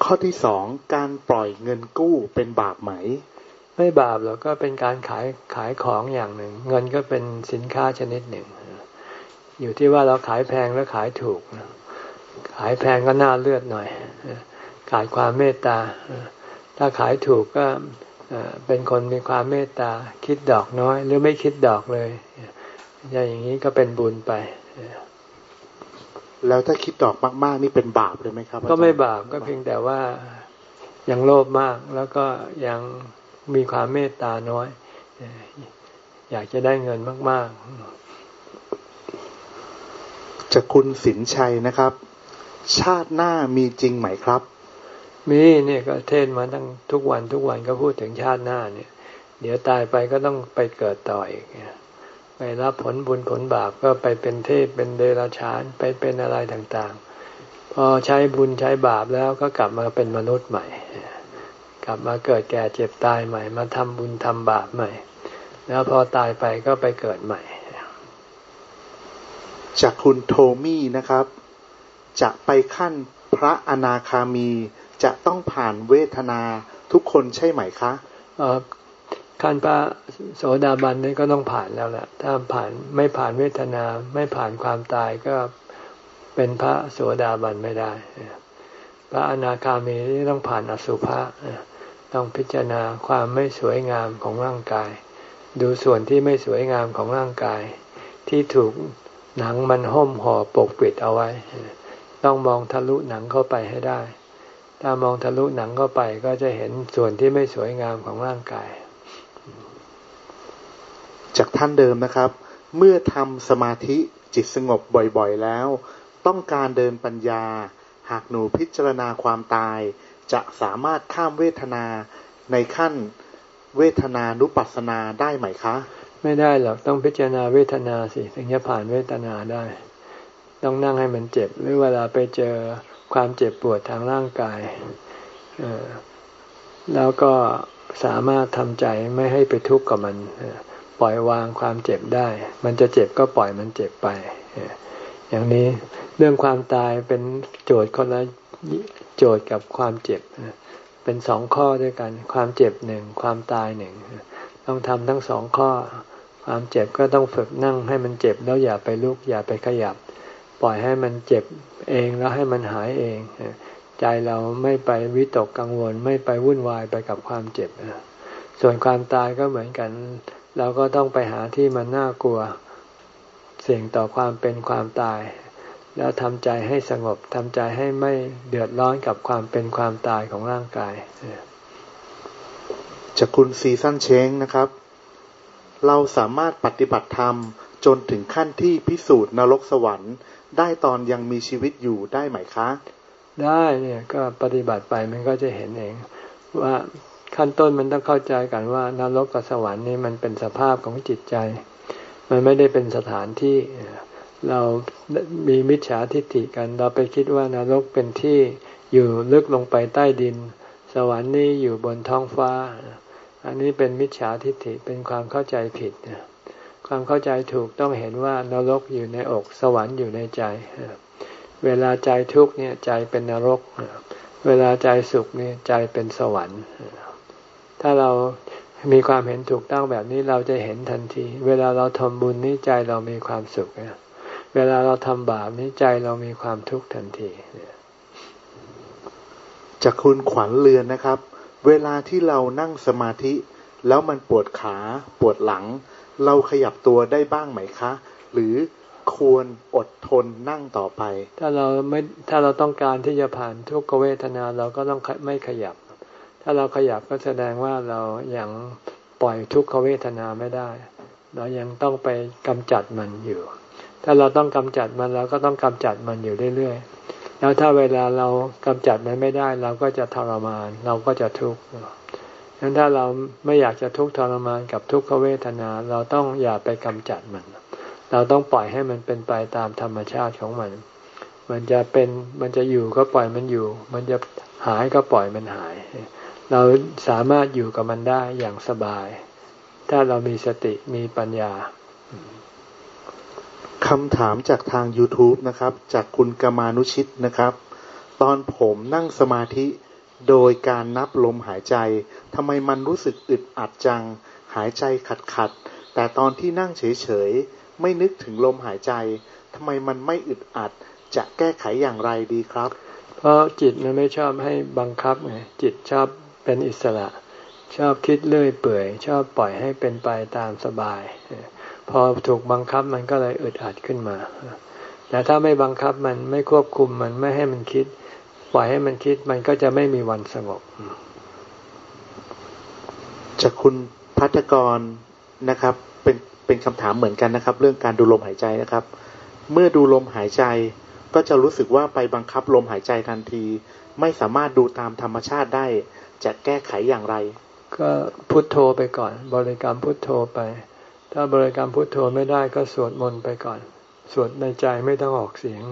S2: ข้อที่สองการปล่อยเงินกู้เป็นบาปไหม
S1: ไม่บาปหรอกก็เป็นการขายขายของอย่างหนึ่ง เงินก็เป็นสินค้าชนิดหนึ่ง อยู่ที่ว่าเราขายแพงหรือขายถูก ขายแพงก็น่าเลือดหน่อยขาดความเมตตา ถ้าขายถูกก็เป็นคนมีความเมตตา คิดดอกน้อย หรือไม่คิดดอกเลยอย่างนี้ก็เป็นบุญไป
S2: แล้วถ้าคิดดอกมากๆนี่เป็นบาปเลยไหมครับ
S1: ก็ไม่บาปก็เพียงแต่ว่ายังโลภมากแล้วก็ยัง มีความเมตตาน้อย อยากจะได้เงินมาก
S2: ๆจากคุณสินชัยนะครับ ชาติหน้ามีจริงไหมครับ
S1: มีเนี่ยก็เทศมาตั้งทุกวันทุกวันก็พูดถึงชาติหน้าเนี่ย เดี๋ยวตายไปก็ต้องไปเกิดต่ออีกไปรับผลบุญผลบาปก็ไปเป็นเทพเป็นเดรัจฉานไปเป็นอะไรต่างๆ พอใช้บุญใช้บาปแล้วก็กลับมาเป็นมนุษย์ใหม่ กลับมาเกิดแก่เจ็บตายใหม่ มาทำบุญทำบาปใหม่ แล้วพอตายไปก็ไปเกิดใหม่
S2: จากคุณโทมี่นะครับ จะไปขั้นพระอนาคามีจะต้องผ่านเวทนาทุกคนใช่ไหมคะ
S1: ขั้นพระโสดาบันนี่ก็ต้องผ่านแล้วแหละถ้าผ่านไม่ผ่านเวทนาไม่ผ่านความตายก็เป็นพระโสดาบันไม่ได้ พระอนาคามีนี่ต้องผ่านอสุภะ ต้องพิจารณาความไม่สวยงามของร่างกาย ดูส่วนที่ไม่สวยงามของร่างกาย ที่ถูกหนังมันห่มห่อปกปิดเอาไว้ ต้องมองทะลุหนังเข้าไปให้ได้ ถ้ามองทะลุหนังเข้าไปก็จะเห็นส่วนที่ไม่สวยงามของร่างกาย
S2: จากท่านเดิมนะครับ เมื่อทำสมาธิจิตสงบบ่อยๆแล้ว ต้องการเดินปัญญา หากหนูพิจารณาความตาย จะสามารถข้ามเวทนาในขั้นเวทนานุปัสสนาได้ไหมคะ
S1: ไม่ได้หรอกต้องพิจารณาเวทนาสิถึงจะผ่านเวทนาได้ ต้องนั่งให้มันเจ็บ หรือเวลาไปเจอความเจ็บปวดทางร่างกายแล้วก็สามารถทำใจไม่ให้ไปทุกข์กับมันปล่อยวางความเจ็บได้ มันจะเจ็บก็ปล่อยมันเจ็บไป อย่างนี้เรื่องความตายเป็นโจทย์คนละ โจทย์กับความเจ็บ เป็นสองข้อด้วยกัน ความเจ็บหนึ่งความตายหนึ่งต้องทำทั้งสองข้อ ความเจ็บก็ต้องฝึกนั่งให้มันเจ็บแล้วอย่าไปลุกอย่าไปขยับ ปล่อยให้มันเจ็บเองแล้วให้มันหายเอง ใจเราไม่ไปวิตกกังวลไม่ไปวุ่นวายไปกับความเจ็บ ส่วนความตายก็เหมือนกัน เราก็ต้องไปหาที่มันน่ากลัว เสี่ยงต่อความเป็นความตาย แล้วทำใจให้สงบทำใจให้ไม่เดือดร้อนกับความเป็นความตายของร่างกาย
S2: จากคุณซีซั่นเชงนะครับ เราสามารถปฏิบัติธรรมจนถึงขั้นที่พิสูจน์นรกสวรรค์ ได้ตอนยังมีชีวิตอยู่ได้ไหมคะ
S1: ได้เนี่ยก็ปฏิบัติไปมันก็จะเห็นเองว่าขั้นต้นมันต้องเข้าใจกันว่านรกกับสวรรค์นี่มันเป็นสภาพของจิตใจ มันไม่ได้เป็นสถานที่ เรามีมิจฉาทิฏฐิกัน เราไปคิดว่านรกเป็นที่อยู่ลึกลงไปใต้ดิน สวรรค์นี่อยู่บนท้องฟ้า อันนี้เป็นมิจฉาทิฏฐิเป็นความเข้าใจผิดความเข้าใจถูกต้องเห็นว่านรกอยู่ในอกสวรรค์อยู่ในใจ เวลาใจทุกข์เนี่ยใจเป็นนรก เวลาใจสุขเนี่ยใจเป็นสวรรค์ ถ้าเรามีความเห็นถูกต้องแบบนี้เราจะเห็นทันที เวลาเราทำบุญนี่ใจเรามีความสุข เวลาเราทำบาปนี่ใจเรามีความทุกข์ทันที
S2: จากคุณขวัญเรือนนะครับ เวลาที่เรานั่งสมาธิ แล้วมันปวดขาปวดหลัง เราขยับตัวได้บ้างไหมคะ หรือควรอดทนนั่งต่อไป
S1: ถ้าเราไม่ถ้าเราต้องการที่จะผ่านทุกขเวทนาเราก็ต้องไม่ขยับ ถ้าเราขยับก็แสดงว่าเรายัางปล่อยทุกขเวทนาไม่ได้ เรายังต้องไปกำจัดมันอยู่ ถ้าเราต้องกำจัดมันเราก็ต้องกำจัดมันอยู่เรื่อยๆ แล้วถ้าเวลาเรากำจัดมันไม่ได้ เราก็จะทรมาน เราก็จะทุกข์งั้นถ้าเราไม่อยากจะทุกข์ทรมานกับทุกขเวทนา เราต้องอย่าไปกำจัดมัน เราต้องปล่อยให้มันเป็นไปตามธรรมชาติของมัน มันจะเป็นมันจะอยู่ก็ปล่อยมันอยู่ มันจะหายก็ปล่อยมันหาย เราสามารถอยู่กับมันได้อย่างสบาย ถ้าเรามีสติมีปัญญา
S2: คำถามจากทาง YouTube นะครับ จากคุณกมานุชิตนะครับ ตอนผมนั่งสมาธิโดยการนับลมหายใจทำไมมันรู้สึกอึดอัดจัง หายใจขัดขัด แต่ตอนที่นั่งเฉยไม่นึกถึงลมหายใจทำไมมันไม่อึดอัด จะแก้ไขอย่างไรดีครับ
S1: เพราะจิตมันไม่ชอบให้บังคับไงจิตชอบเป็นอิสระ ชอบคิดเลื่อยเปื่อย ชอบปล่อยให้เป็นไปตามสบาย พอถูกบังคับมันก็เลยอึดอัดขึ้นมา แต่ถ้าไม่บังคับมันไม่ควบคุมมันไม่ให้มันคิด ปล่อยให้มันคิดมันก็จะไม่มีวันสงบ
S2: จากคุณพัฒกรนะครับ เป็นเป็นคำถามเหมือนกันนะครับ เรื่องการดูลมหายใจนะครับ เมื่อดูลมหายใจก็จะรู้สึกว่าไปบังคับลมหายใจทันที ไม่สามารถดูตามธรรมชาติได้ จะแก้ไขอย่างไร
S1: ก็พุทโธไปก่อน บริกรรมพุทโธไป ถ้าบริกรรมพุทโธไม่ได้ก็สวดมนต์ไปก่อน สวดในใจไม่ต้องออกเสียง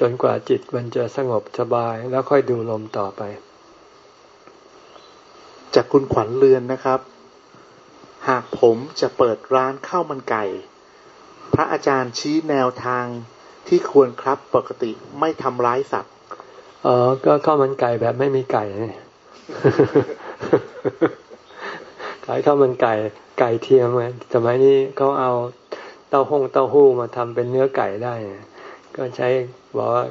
S1: จนกว่าจิตมันจะสงบสบายแล้วค่อยดูลมต่อไป
S2: จากคุณขวัญเรือนนะครับ หากผมจะเปิดร้านข้าวมันไก่ พระอาจารย์ชี้แนวทางที่ควรครับปกติไม่ทำร้ายสัตว์
S1: อ๋อก็ข้าวมันไก่แบบไม่มีไก่ขายข้าวมันไก่ ไก่เทียมไสมัยนี้เขาเอาเต้าห้องเต้าหู้มาทำเป็นเนื้อไก่ได้ ก็ใช้บอกว่า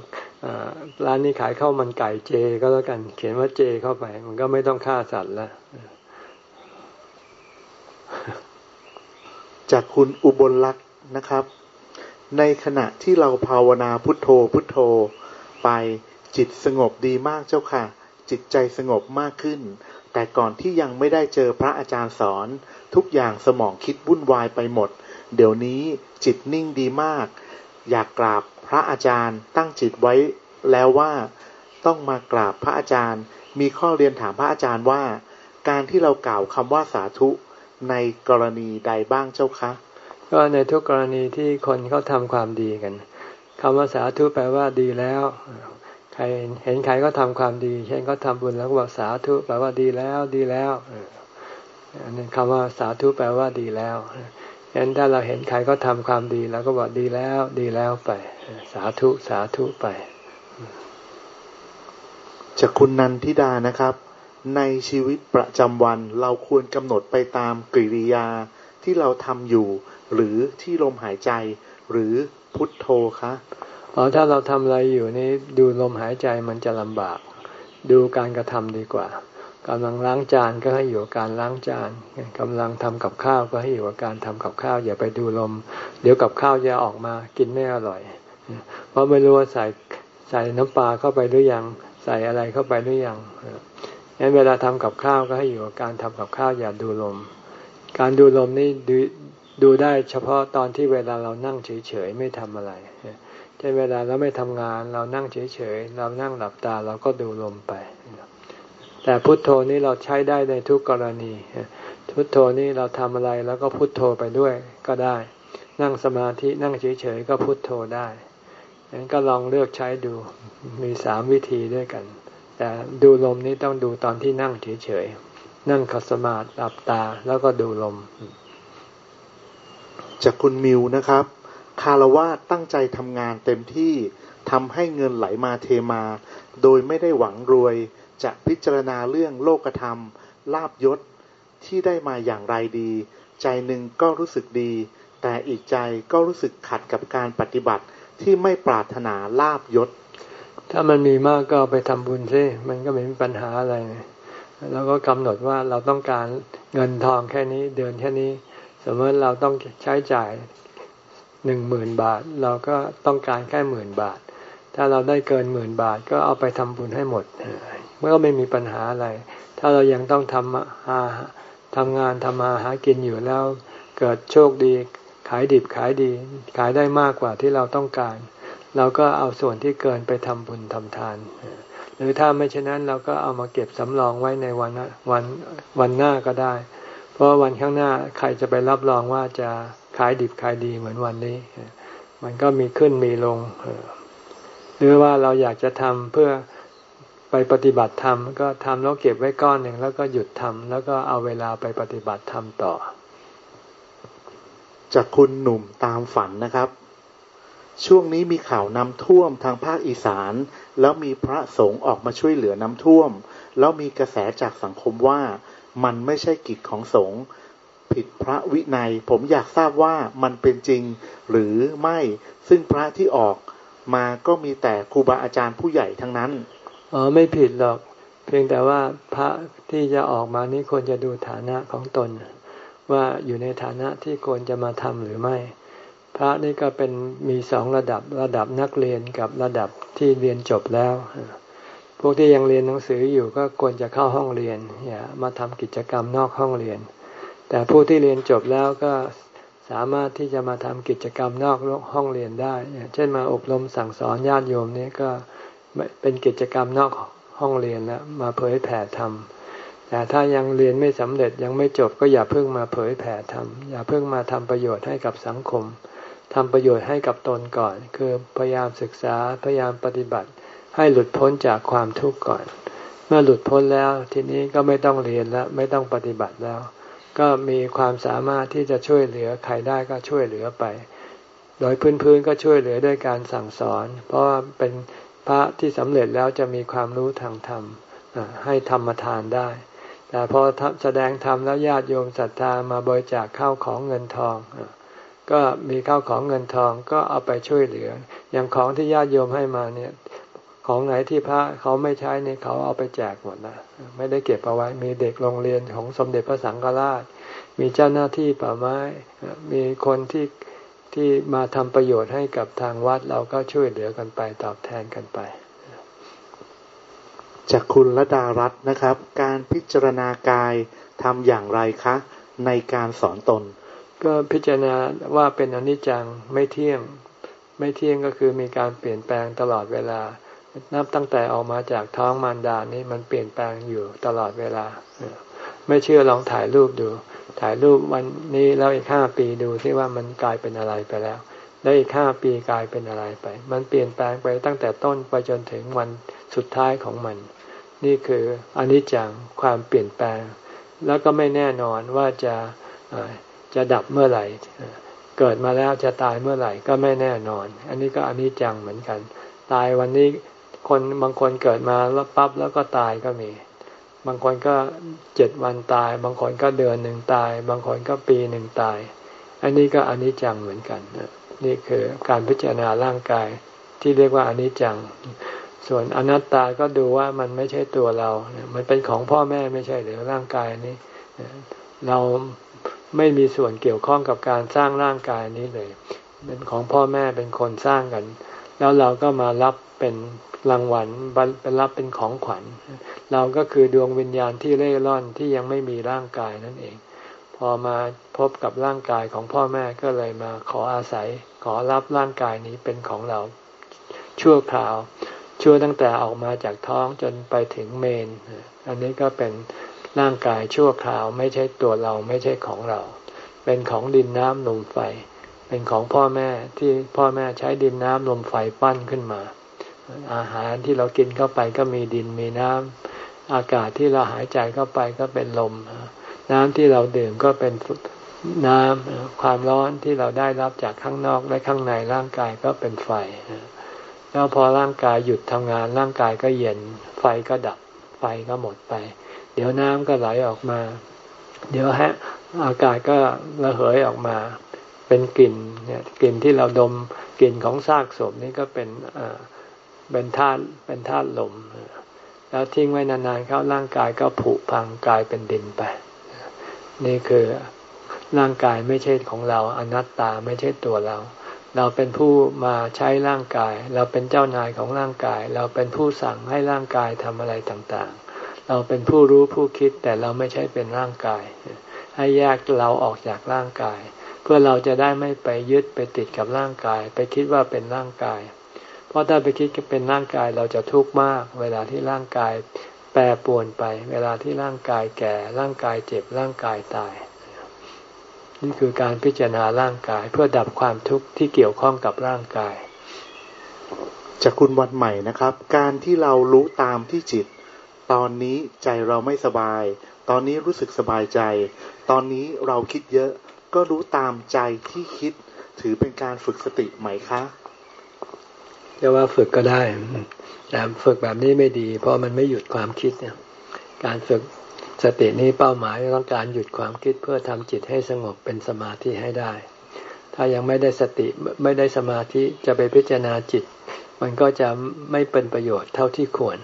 S1: ร้านนี้ขายข้าวมันไก่เจก็แล้วกัน เขียนว่าเจเข้าไป มันก็ไม่ต้องฆ่าสัตว์แล้ว
S2: จากคุณอุบลรัตน์นะครับ ในขณะที่เราภาวนาพุทโธพุทโธ ไปจิตสงบดีมากเจ้าค่ะ จิตใจสงบมากขึ้น แต่ก่อนที่ยังไม่ได้เจอพระอาจารย์สอน ทุกอย่างสมองคิดวุ่นวายไปหมด เดี๋ยวนี้จิตนิ่งดีมาก อยากกราบพระอาจารย์ ตั้งจิตไว้แล้วว่าต้องมากราบพระอาจารย์ มีข้อเรียนถามพระอาจารย์ว่า การที่เรากล่าวคำว่าสาธุในกรณีใดบ้างเจ้าคะ
S1: ก็ในทุกกรณีที่คนเขาทำความดีกันคำว่าสาธุแปลว่าดีแล้ว ใครเห็นใครก็ทำความดี เช่นเขาทาบุญแล้วก็บอกสาธุแปลว่าดีแล้วดีแล้ว อันนี้คำว่าสาธุแปลว่าดีแล้วฉะนั้นถ้าเราเห็นใครก็ทำความดีแล้วก็บอกดีแล้วดีแล้วไป สาธุสาธุไป
S2: จากคุณนันทิดานะครับ ในชีวิตประจำวันเราควรกำหนดไปตามกิริยาที่เราทำอยู่ หรือที่ลมหายใจ หรือพุทโธคะ
S1: อ๋อถ้าเราทำอะไรอยู่นี่ดูลมหายใจมันจะลำบาก ดูการกระทำดีกว่า กำลังล้างจานก็ให้อยู่กับการล้างจานกำลังทำกับข้าวก็ให้อยู่กับการทำกับข้าว อย่าไปดูลม เดี๋ยวกับข้าวจะออกมากินไม่อร่อย เพราะไม่รู้ว่าใส่ใส่น้ำปลาเข้าไปหรือยังใส่อะไรเข้าไปหรือยังงั้นเวลาทำกับข้าวก็ให้อยู่กับการทำกับข้าวอย่าดูลม การดูลมนี่ดูดูได้เฉพาะตอนที่เวลาเรานั่งเฉยๆไม่ทำอะไรใช่เวลาเราไม่ทำงาน เรานั่งเฉยๆเรานั่งหลับตาเราก็ดูลมไป แต่พุทโธนี้เราใช้ได้ในทุกกรณี พุทโธนี้เราทำอะไรแล้วก็พุทโธไปด้วยก็ได้ นั่งสมาธินั่งเฉยๆก็พุทโธได้งั้นก็ลองเลือกใช้ดูมีสามวิธีด้วยกัน แต่ดูลมนี้ต้องดูตอนที่นั่งเฉยๆนั่งขัดสมาธิหลับตาแล้วก็ดูลม
S2: จากคุณมิวนะครับ คารวาตั้งใจทำงานเต็มที่ทำให้เงินไหลมาเทมา โดยไม่ได้หวังรวย จะพิจารณาเรื่องโลกธรรม ลาบยศที่ได้มาอย่างไรดี ใจหนึ่งก็รู้สึกดี แต่อีกใจก็รู้สึกขัดกับการปฏิบัติที่ไม่ปรารถนาลาบยศ
S1: ถ้ามันมีมากก็ไปทำบุญซิมันก็ไม่มีปัญหาอะไร แล้วก็กำหนดว่าเราต้องการเงินทองแค่นี้เดือนแค่นี้ สมมติเราต้องใช้จ่ายหนึ่งหมื่นบาท เราก็ต้องการแค่หมื่นบาท ถ้าเราได้เกินหมื่นบาทก็เอาไปทำบุญให้หมด เมื่อไม่มีปัญหาอะไร ถ้าเรายังต้องทำหาทำงานทำมาหากินอยู่แล้ว เกิดโชคดีขายดิบขายดี ขายได้มากกว่าที่เราต้องการ เราก็เอาส่วนที่เกินไปทำบุญทำทาน หรือถ้าไม่เช่นนั้นเราก็เอามาเก็บสำรองไว้ในวันวันวันหน้าก็ได้ เพราะวันข้างหน้าใครจะไปรับรองว่าจะขายดิบขายดีเหมือนวันนี้ มันก็มีขึ้นมีลง หรือว่าเราอยากจะทำเพื่อ ไปปฏิบัติธรรมก็ทำแล้วเก็บไว้ก้อนหนึ่งแล้วก็หยุดทำแล้วก็เอาเวลาไปปฏิบัติธรรมต่อ
S2: จากคุณหนุ่มตามฝันนะครับ ช่วงนี้มีข่าวน้ำท่วมทางภาคอีสาน แล้วมีพระสงฆ์ออกมาช่วยเหลือน้ำท่วม แล้วมีกระแสจากสังคมว่ามันไม่ใช่กิจของสงฆ์ผิดพระวินัย ผมอยากทราบว่ามันเป็นจริงหรือไม่ซึ่งพระที่ออกมาก็มีแต่ครูบาอาจารย์ผู้ใหญ่ทั้งนั้น
S1: อ๋อไม่ผิดหรอก เพียงแต่ว่าพระที่จะออกมานี่ควรจะดูฐานะของตน ว่าอยู่ในฐานะที่ควรจะมาทำหรือไม่ พระนี่ก็เป็นมีสองระดับระดับนักเรียนกับระดับที่เรียนจบแล้ว พวกที่ยังเรียนหนังสืออยู่ก็ควรจะเข้าห้องเรียนอย่ามาทำกิจกรรมนอกห้องเรียน แต่ผู้ที่เรียนจบแล้วก็สามารถที่จะมาทำกิจกรรมนอกห้องเรียนได้ เช่นมาอบรมสั่งสอนญาติโยมนี่ก็ เป็นกิจกรรมนอกห้องเรียนแล้วมาเผยแผ่ธรรมแต่ถ้ายังเรียนไม่สำเร็จยังไม่จบก็อย่าเพิ่งมาเผยแผ่ทำอย่าเพิ่งมาทำประโยชน์ให้กับสังคมทำประโยชน์ให้กับตนก่อน คือพยายามศึกษาพยายามปฏิบัติ ให้หลุดพ้นจากความทุกข์ก่อน เมื่อหลุดพ้นแล้วทีนี้ก็ไม่ต้องเรียนแล้วไม่ต้องปฏิบัติแล้ว ก็มีความสามารถที่จะช่วยเหลือใครได้ก็ช่วยเหลือไป โดยพื้นๆก็ช่วยเหลือด้วยการสั่งสอน เพราะว่าเป็น พระที่สำเร็จแล้วจะมีความรู้ทางธรรมให้ธรรมทานได้ แต่พอแสดงธรรมแล้วญาติโยมศรัทธามาบริจาคข้าวของเงินทอง ก็มีข้าวของเงินทองก็เอาไปช่วยเหลือ อย่างของที่ญาติโยมให้มาเนี่ยของไหนที่พระเขาไม่ใช้เนี่ยเขาเอาไปแจกหมดนะไม่ได้เก็บเอาไว้ มีเด็กโรงเรียนของสมเด็จพระสังฆราช มีเจ้าหน้าที่ป่าไม้ มีคนที่ ที่มาทำประโยชน์ให้กับทางวัดเราก็ช่วยเหลือกันไปตอบแทนกันไป
S2: จากคุณระดารัตน์นะครับ การพิจารณากายทำอย่างไรคะ ในการสอนตน
S1: ก็พิจารณาว่าเป็นอนิจจังไม่เที่ยงไม่เที่ยงก็คือมีการเปลี่ยนแปลงตลอดเวลา นับตั้งแต่ออกมาจากท้องมารดานี่มันเปลี่ยนแปลงอยู่ตลอดเวลา ไม่เชื่อลองถ่ายรูปดู ถ่ายรูปวันนี้แล้วอีกห้าปีดูซิว่ามันกลายเป็นอะไรไปแล้ว แล้วอีกห้าปีกลายเป็นอะไรไป มันเปลี่ยนแปลงไปตั้งแต่ต้นไปจนถึงวันสุดท้ายของมัน นี่คืออนิจจังความเปลี่ยนแปลง แล้วก็ไม่แน่นอนว่าจะจะดับเมื่อไหร่ เกิดมาแล้วจะตายเมื่อไหร่ก็ไม่แน่นอน อันนี้ก็อนิจจังเหมือนกัน ตายวันนี้คนบางคนเกิดมาแล้วปั๊บแล้วก็ตายก็มี บางคนก็เจ็ดวันตาย บางคนก็เดือนหนึ่งตาย บางคนก็ปีหนึ่งตาย อันนี้ก็อนิจจังเหมือนกันนี่คือการพิจารณาร่างกายที่เรียกว่าอนิจจัง ส่วนอนัตตาก็ดูว่ามันไม่ใช่ตัวเรา มันเป็นของพ่อแม่ไม่ใช่หรือร่างกายนี้ เราไม่มีส่วนเกี่ยวข้องกับการสร้างร่างกายนี้เลย เป็นของพ่อแม่เป็นคนสร้างกัน แล้วเราก็มารับเป็น รางวัลเป็นรับเป็นของขวัญ เราก็คือดวงวิญญาณที่เล่ร่อนที่ยังไม่มีร่างกายนั่นเอง พอมาพบกับร่างกายของพ่อแม่ก็เลยมาขออาศัย ขอรับร่างกายนี้เป็นของเราชั่วคราว ชั่วตั้งแต่ออกมาจากท้องจนไปถึงเมน อันนี้ก็เป็นร่างกายชั่วคราวไม่ใช่ตัวเราไม่ใช่ของเรา เป็นของดินน้ำลมไฟ เป็นของพ่อแม่ที่พ่อแม่ใช้ดินน้ำลมไฟปั้นขึ้นมา อาหารที่เรากินเข้าไปก็มีดินมีน้ำอากาศที่เราหายใจเข้าไปก็เป็นลม น้ำที่เราดื่มก็เป็นน้ำความร้อนที่เราได้รับจากข้างนอกและข้างในร่างกายก็เป็นไฟ แล้วพอร่างกายหยุดทำงานร่างกายก็เย็น ไฟก็ดับ ไฟก็หมดไป เดี๋ยวน้ำก็ไหลออกมา เดี๋ยวฮะอากาศก็ระเหยออกมา เป็นกลิ่นเนี่ยกลิ่นที่เราดมกลิ่นของซากศพนี่ก็เป็นอ่า เป็นธาตุเป็นธาตุลม แล้วทิ้งไว้นานๆเข้าร่างกายก็ผุพังกลายเป็นดินไป นี่คือร่างกายไม่ใช่ของเราอนัตตาไม่ใช่ตัวเรา เราเป็นผู้มาใช้ร่างกาย เราเป็นเจ้านายของร่างกาย เราเป็นผู้สั่งให้ร่างกายทำอะไรต่างๆ เราเป็นผู้รู้ผู้คิดแต่เราไม่ใช่เป็นร่างกาย ให้แยกเราออกจากร่างกาย เพื่อเราจะได้ไม่ไปยึดไปติดกับร่างกาย ไปคิดว่าเป็นร่างกาย เพราะถ้าไปคิดเป็นร่างกายเราจะทุกข์มาก เวลาที่ร่างกายแปรปรวนไป เวลาที่ร่างกายแก่ ร่างกายเจ็บ ร่างกายตาย นี่คือการพิจารณาร่างกายเพื่อดับความทุกข์ที่เกี่ยวข้องกับร่างกาย
S2: จากคุณวันใหม่นะครับ การที่เรารู้ตามที่จิต ตอนนี้ใจเราไม่สบาย ตอนนี้รู้สึกสบายใจ ตอนนี้เราคิดเยอะ ก็รู้ตามใจที่คิด ถือเป็นการฝึกสติไหมคะ
S1: จะว่าฝึกก็ได้ แต่ฝึกแบบนี้ไม่ดี เพราะมันไม่หยุดความคิดเนี่ย การฝึกสตินี้เป้าหมายต้องการหยุดความคิดเพื่อทำจิตให้สงบเป็นสมาธิให้ได้ ถ้ายังไม่ได้สติไม่ได้สมาธิจะไปพิจารณาจิต มันก็จะไม่เป็นประโยชน์เท่าที่ควร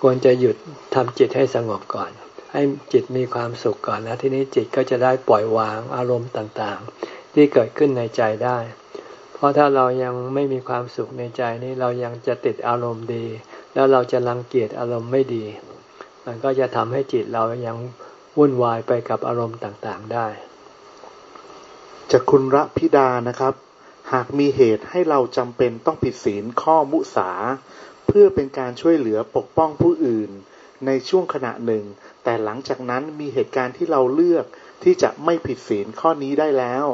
S1: ควรจะหยุดทำจิตให้สงบก่อน ให้จิตมีความสุขก่อนแล้วทีนี้จิตก็จะได้ปล่อยวางอารมณ์ต่างๆ ที่เกิดขึ้นในใจได้ เพราะถ้าเรายังไม่มีความสุขในใจนี้เรายังจะติดอารมณ์ดี แล้วเราจะรังเกียจอารมณ์ไม่ดี มันก็จะทำให้จิตเรายังวุ่นวายไปกับอารมณ์ต่างๆได้
S2: จากคุณระพิดานะครับ หากมีเหตุให้เราจำเป็นต้องผิดศีลข้อมุสา เพื่อเป็นการช่วยเหลือปกป้องผู้อื่น ในช่วงขณะหนึ่ง แต่หลังจากนั้นมีเหตุการณ์ที่เราเลือกที่จะไม่ผิดศีลข้อนี้ได้แล้ว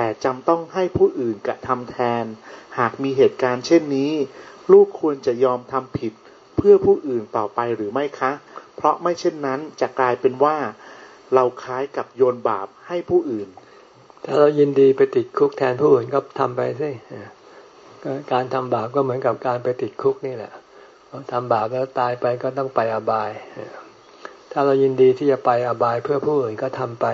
S2: แต่จำต้องให้ผู้อื่นกระทำแทน หากมีเหตุการณ์เช่นนี้ ลูกควรจะยอมทำผิด เพื่อผู้อื่นต่อไปหรือไม่คะ เพราะไม่เช่นนั้นจะกลายเป็นว่า เราคล้ายกับโยนบาปให้ผู้อื่น
S1: ถ้าเรายินดีไปติดคุกแทนผู้อื่นก็ทำไปสิการทำบาปก็เหมือนกับการไปติดคุกนี่แหละทำบาปแล้วตายไปก็ต้องไปอบาย ถ้าเรายินดีที่จะไปอบายเพื่อผู้อื่นก็ทำไป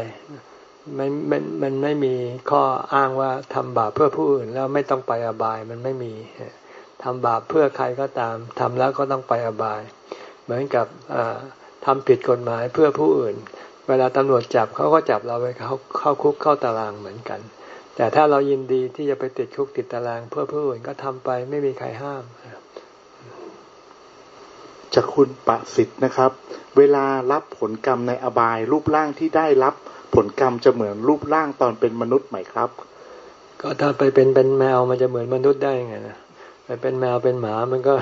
S1: มันมันมันไม่มีข้ออ้างว่าทำบาปเพื่อผู้อื่นแล้วไม่ต้องไปอบายมันไม่มีทำบาปเพื่อใครก็ตามทำแล้วก็ต้องไปอบาย เหมือนกับทำผิดกฎหมายเพื่อผู้อื่น เวลาตำรวจจับเขาก็จับเราไปเขาเข้าคุกเข้าตารางเหมือนกัน แต่ถ้าเรายินดีที่จะไปติดคุกติดตาราง เพื่อผู้อื่นก็ทำไปไม่มีใครห้าม
S2: จากคุณประสิทธิ์นะครับ เวลารับผลกรรมในอบายรูปร่างที่ได้รับ ผลกรรมจะเหมือนรูปร่างตอนเป็นมนุษย์ไหมครับ
S1: ก็ถ้าไปเป็นเป็นแมวมันจะเหมือนมนุษย์ได้ไงนะไปเป็นแมวเป็นหมามันก็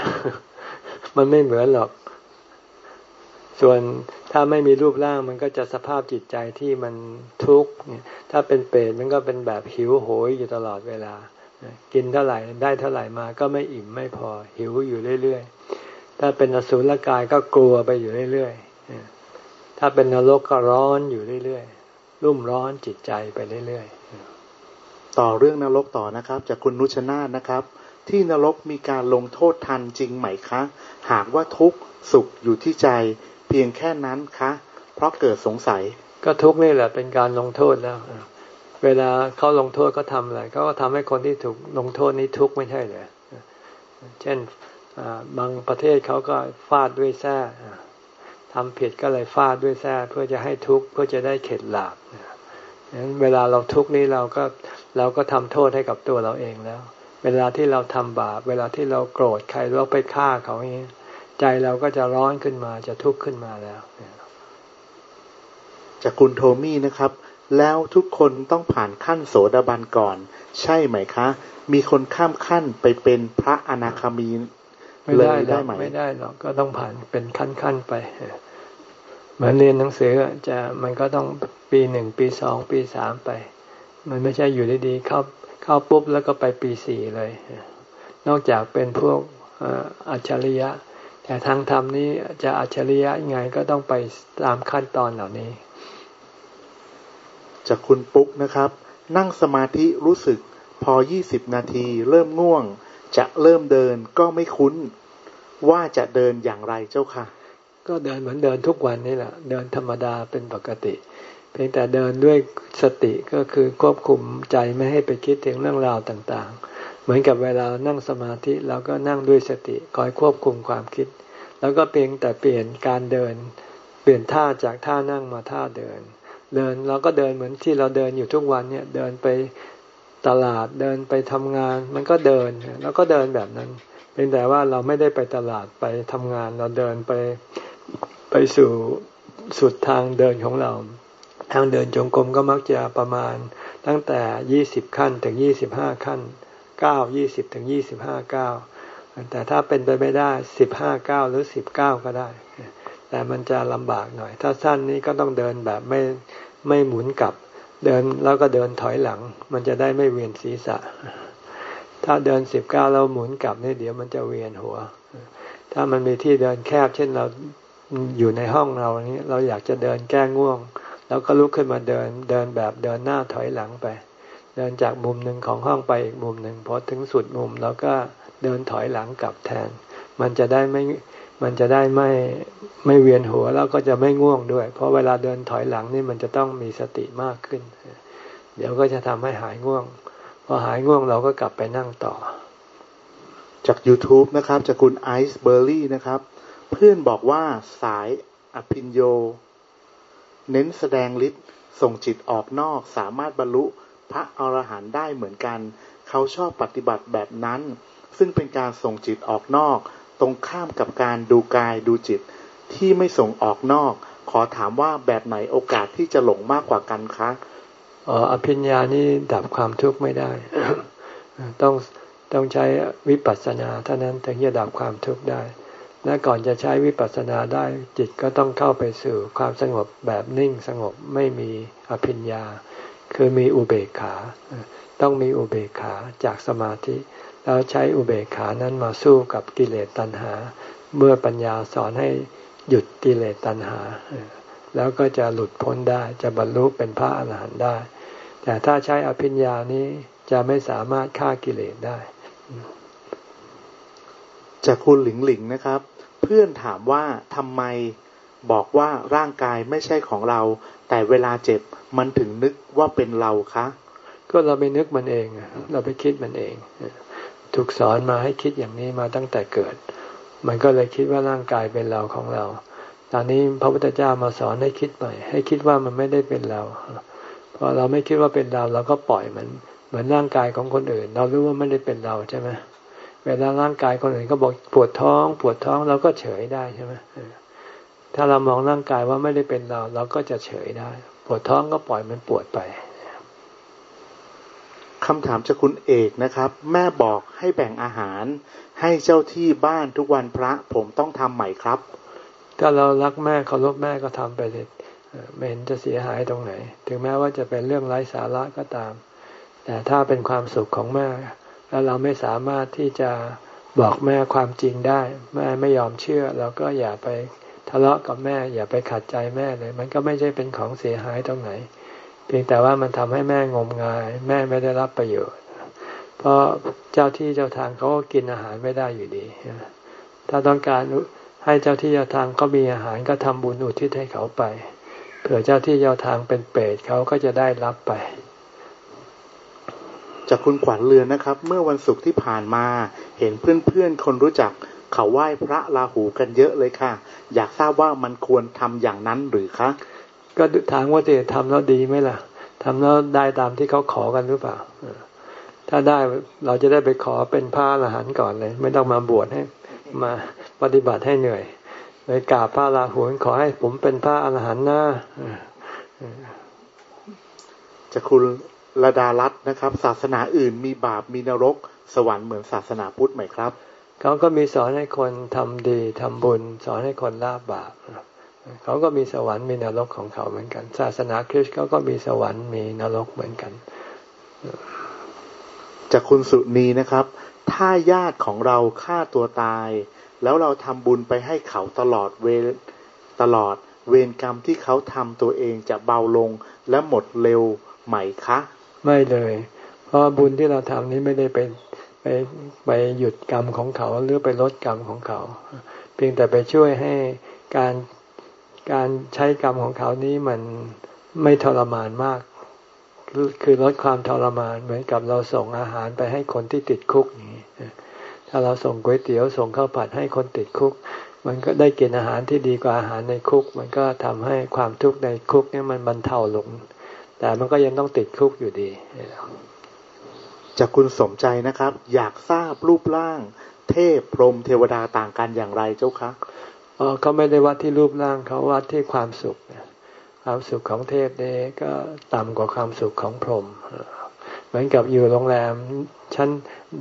S1: มันไม่เหมือนหรอก ส่วนถ้าไม่มีรูปร่างมันก็จะสภาพจิตใจที่มันทุกข์ถ้าเป็นเปรตมันก็เป็นแบบหิวโหยอยู่ตลอดเวลา กินเท่าไหร่ได้เท่าไหร่มาก็ไม่อิ่มไม่พอ หิวอยู่เรื่อยๆ ถ้าเป็นอสุรกายก็กลัวไปอยู่เรื่อยๆ ถ้าเป็นนรกก็ร้อนอยู่เรื่อยๆ รุ่มร้อนจิตใจไปเรื่อย
S2: ๆ ต่อเรื่องนรกต่อนะครับ จากคุณนุชนาธนะครับ ที่นรกมีการลงโทษทันจริงไหมคะ หากว่าทุกข์สุขอยู่ที่ใจพียงแค่นั้นคะ เพราะเกิดสงสัย
S1: ก็ทุกนี่แหละเป็นการลงโทษแล้ว เวลาเขาลงโทษก็ทำอะไรเขาก็ทำให้คนที่ถูกลงโทษนี้ทุกข์ไม่ใช่เหรอเช่นบางประเทศเขาก็ฟาดด้วยแส้ทำผิดก็เลยฟาดด้วยแส้เพื่อจะให้ทุกข์เพื่อจะได้เข็ดหลาบนั้น เวลาเราทุกข์นี้เราก็เราก็ทำโทษให้กับตัวเราเองแล้ว เวลาที่เราทำบาปเวลาที่เราโกรธใครเราไปฆ่าเขาอย่างนี้ใจเราก็จะร้อนขึ้นมาจะทุกข์ขึ้นมาแล้ว
S2: จากคุณโทมี่นะครับ แล้วทุกคนต้องผ่านขั้นโสดาบันก่อน ใช่ไหมคะ มีคนข้ามขั้นไปเป็นพระอนาคามี
S1: ไม่ได้ได้ไหมไม่ได้หรอกก็ต้องผ่านเป็นขั้นๆไปเห มือนเรียนหนังสือจะมันก็ต้องปีหนึ่งปีสองปีสามไป มันไม่ใช่อยู่ดีๆเข้าเข้าปุ๊บแล้วก็ไปปีสี่เลย นอกจากเป็นพวกอัจฉริยะ แต่ทางธรรมนี้จะอัจฉริยะยังไงก็ต้องไปตามขั้นตอนเหล่านี้
S2: จากคุณปุ๊กนะครับ นั่งสมาธิรู้สึกพอยี่สิบนาทีเริ่มง่วง จะเริ่มเดินก็ไม่คุ้น ว่าจะเดินอย่างไรเจ้าค่ะ
S1: ก็เดินเหมือนเดินทุกวันนี่แหละ เดินธรรมดาเป็นปกติ เพียงแต่เดินด้วยสติก็คือควบคุมใจไม่ให้ไปคิดถึงเรื่องราวต่างๆ เหมือนกับเวลานั่งสมาธิเราก็นั่งด้วยสติคอยควบคุมความคิด แล้วก็เพียงแต่เปลี่ยนการเดิน เปลี่ยนท่าจากท่านั่งมาท่าเดิน เดินเราก็เดินเหมือนที่เราเดินอยู่ทุกวันเนี่ยเดินไปตลาดเดินไปทำงาน มันก็เดินแล้วก็เดินแบบนั้นเพียงแต่ว่าเราไม่ได้ไปตลาดไปทำงานเราเดินไป ไปสู่สุดทางเดินของเรา ทางเดินจงกรมก็มักจะประมาณตั้งแต่ยี่สิบขั้นถึงยี่สิบห้าขั้นเก้ายี่สิบถึงยี่สิบห้าเก้าแต่ถ้าเป็นไปไม่ได้สิบห้าเก้าหรือสิบเก้าก็ได้ แต่มันจะลำบากหน่อย ถ้าสั้นนี้ก็ต้องเดินแบบไม่ไม่หมุนกลับ เดินแล้วก็เดินถอยหลัง มันจะได้ไม่เวียนศีรษะ ถ้าเดินสิบเก้าเราหมุนกลับนี่เดี๋ยวมันจะเวียนหัว ถ้ามันมีที่เดินแคบ เช่นเรา อยู่ในห้องเรานี้เราอยากจะเดินแก้ง่วง แล้วก็ลุกขึ้นมาเดินเดินแบบเดินหน้าถอยหลังไป เดินจากมุมหนึ่งของห้องไปอีกมุมหนึ่งพอถึงสุดมุมเราก็เดินถอยหลังกลับแทน มันจะได้ไม่มันจะได้ไม่ไม่เวียนหัวแล้วก็จะไม่ง่วงด้วย เพราะเวลาเดินถอยหลังนี่มันจะต้องมีสติมากขึ้น เดี๋ยวก็จะทำให้หายง่วง พอหายง่วงเราก็กลับไปนั่งต่อ
S2: จาก YouTube นะครับ จากคุณไอซ์เบอร์รี่นะครับ เพื่อนบอกว่าสายอภินโย เน้นแสดงฤทธิ์ส่งจิตออกนอกสามารถบรรลุพระอรหันต์ได้เหมือนกัน เขาชอบปฏิบัติแบบนั้น ซึ่งเป็นการส่งจิตออกนอก ตรงข้ามกับการดูกายดูจิตที่ไม่ส่งออกนอก ขอถามว่าแบบไหนโอกาสที่จะหลงมากกว่ากันคะ
S1: อ๋ออภิญญานี่ดับความทุกข์ไม่ได้ ต้องต้องใช้วิปัสสนาเท่านั้นถึงจะดับความทุกข์ได้ และก่อนจะใช้วิปัสสนาได้จิตก็ต้องเข้าไปสู่ความสงบแบบนิ่งสงบไม่มีอภิญญา คือมีอุเบกขา ต้องมีอุเบกขาจากสมาธิ แล้วใช้อุเบกขานั้นมาสู้กับกิเลสตัณหา เมื่อปัญญาสอนให้หยุดกิเลสตัณหา แล้วก็จะหลุดพ้นได้จะบรรลุเป็นพระอรหันต์ได้ แต่ถ้าใช้อภิญญานี้จะไม่สามารถฆ่ากิเลสได้
S2: จากคุณหลิงหลิงนะครับ พื่อนถามว่าทำไมบอกว่าร่างกายไม่ใช่ของเรา แต่เวลาเจ็บมันถึงนึกว่าเป็นเราคะ
S1: ก็เราไปนึกมันเอง เราไปคิดมันเอง ถูกสอนมาให้คิดอย่างนี้มาตั้งแต่เกิด มันก็เลยคิดว่าร่างกายเป็นเราของเรา ตอนนี้พระพุทธเจ้ามาสอนให้คิดใหม่ ให้คิดว่ามันไม่ได้เป็นเราพอเราไม่คิดว่าเป็นเราเราก็ปล่อยมัน เหมือนร่างกายของคนอื่น เรารู้ว่าไม่ได้เป็นเราใช่ไหมเวลาร่างกายคนอื่นก็บอกปวดท้อง ปวดท้องเราก็เฉยได้ใช่ไหมถ้าเรามองร่างกายว่าไม่ได้เป็นเรา เราก็จะเฉยได้ ปวดท้องก็ปล่อยมันปวดไป
S2: คำถามจากคุณเอกนะครับ แม่บอกให้แบ่งอาหาร ให้เจ้าที่บ้านทุกวันพระ ผมต้องทำใหม่ครับ
S1: ถ้าเรารักแม่เคารพแม่ก็ทำไปเลยไม่เห็นจะเสียหายตรงไหน ถึงแม้ว่าจะเป็นเรื่องไร้สาระก็ตาม แต่ถ้าเป็นความสุขของแม่ แล้วเราไม่สามารถที่จะบอกแม่ความจริงได้ แม่ไม่ยอมเชื่อ เราก็อย่าไปทะเลาะกับแม่ อย่าไปขัดใจแม่เลย มันก็ไม่ใช่เป็นของเสียหายตรงไหน เพียงแต่ว่ามันทำให้แม่งมงาย แม่ไม่ได้รับประโยชน์ เพราะเจ้าที่เจ้าทางเขาก็กินอาหารไม่ได้อยู่ดี ถ้าต้องการให้เจ้าที่เจ้าทางก็มีอาหารก็ทำบุญอุทิศให้เขาไป เผื่อเจ้าที่เจ้าทางเป็นเปรตเขาก็จะได้รับไป
S2: จากคุณขวัญเรือนนะครับ เมื่อวันศุกร์ที่ผ่านมาเห็นเพื่อนๆคนรู้จักเขาไหว้พระราหูกันเยอะเลยค่ะ อยากทราบว่ามันควรทำอย่างนั้นหรือคะ
S1: ก็ถามว่าจะทำแล้วดีไหมล่ะทำแล้วได้ตามที่เขาขอกันหรือเปล่าถ้าได้เราจะได้ไปขอเป็นพระอรหันต์ก่อนเลย ไม่ต้องมาบวชให้มาปฏิบัติให้เหนื่อยไปกราบพระราหุลขอให้ผมเป็นพระอรหันต์นะ
S2: จะคุณ ระดารัตน์นะครับ ศาสนาอื่นมีบาปมีนรก สวรรค์เหมือนศาสนาพุทธไหมครับ
S1: เขาก็มีสอนให้คนทำดีทำบุญ สอนให้คนละบาปเขาก็มีสวรรค์มีนรกของเขาเหมือนกัน ศาสนาคริสต์เขาก็มีสวรรค์มีนรกเหมือนกัน
S2: จากคุณสุนีนะครับ ถ้าญาติของเราฆ่าตัวตาย แล้วเราทำบุญไปให้เขาตลอดเวตลอดเวรกรรมที่เขาทำตัวเองจะเบาลงและหมดเร็วไหมคะ
S1: ไม่เลย เพราะบุญที่เราทำนี้ไม่ได้ไปไปไปหยุดกรรมของเขาหรือไปลดกรรมของเขา เพียงแต่ไปช่วยให้การการใช้กรรมของเขานี้มันไม่ทรมานมาก คือลดความทรมานเหมือนกับเราส่งอาหารไปให้คนที่ติดคุกอย่างนี้ถ้าเราส่งก๋วยเตี๋ยวส่งข้าวผัดให้คนติดคุก มันก็ได้กินอาหารที่ดีกว่าอาหารในคุก มันก็ทำให้ความทุกข์ในคุกนี่มันบรรเทาลง แต่มันก็ยังต้องติดคุกอยู่ดี
S2: จากคุณสมใจนะครับ อยากทราบรูปร่าง เทพพรหมเทวดาต่างกันอย่างไรเจ้าคะ
S1: อ๋อเขาไม่ได้วัดที่รูปร่างเขาวัดที่ความสุขความสุขของเทพเนี่ยก็ต่ำกว่าความสุขของพรหมเหมือนกับอยู่โรงแรมชั้น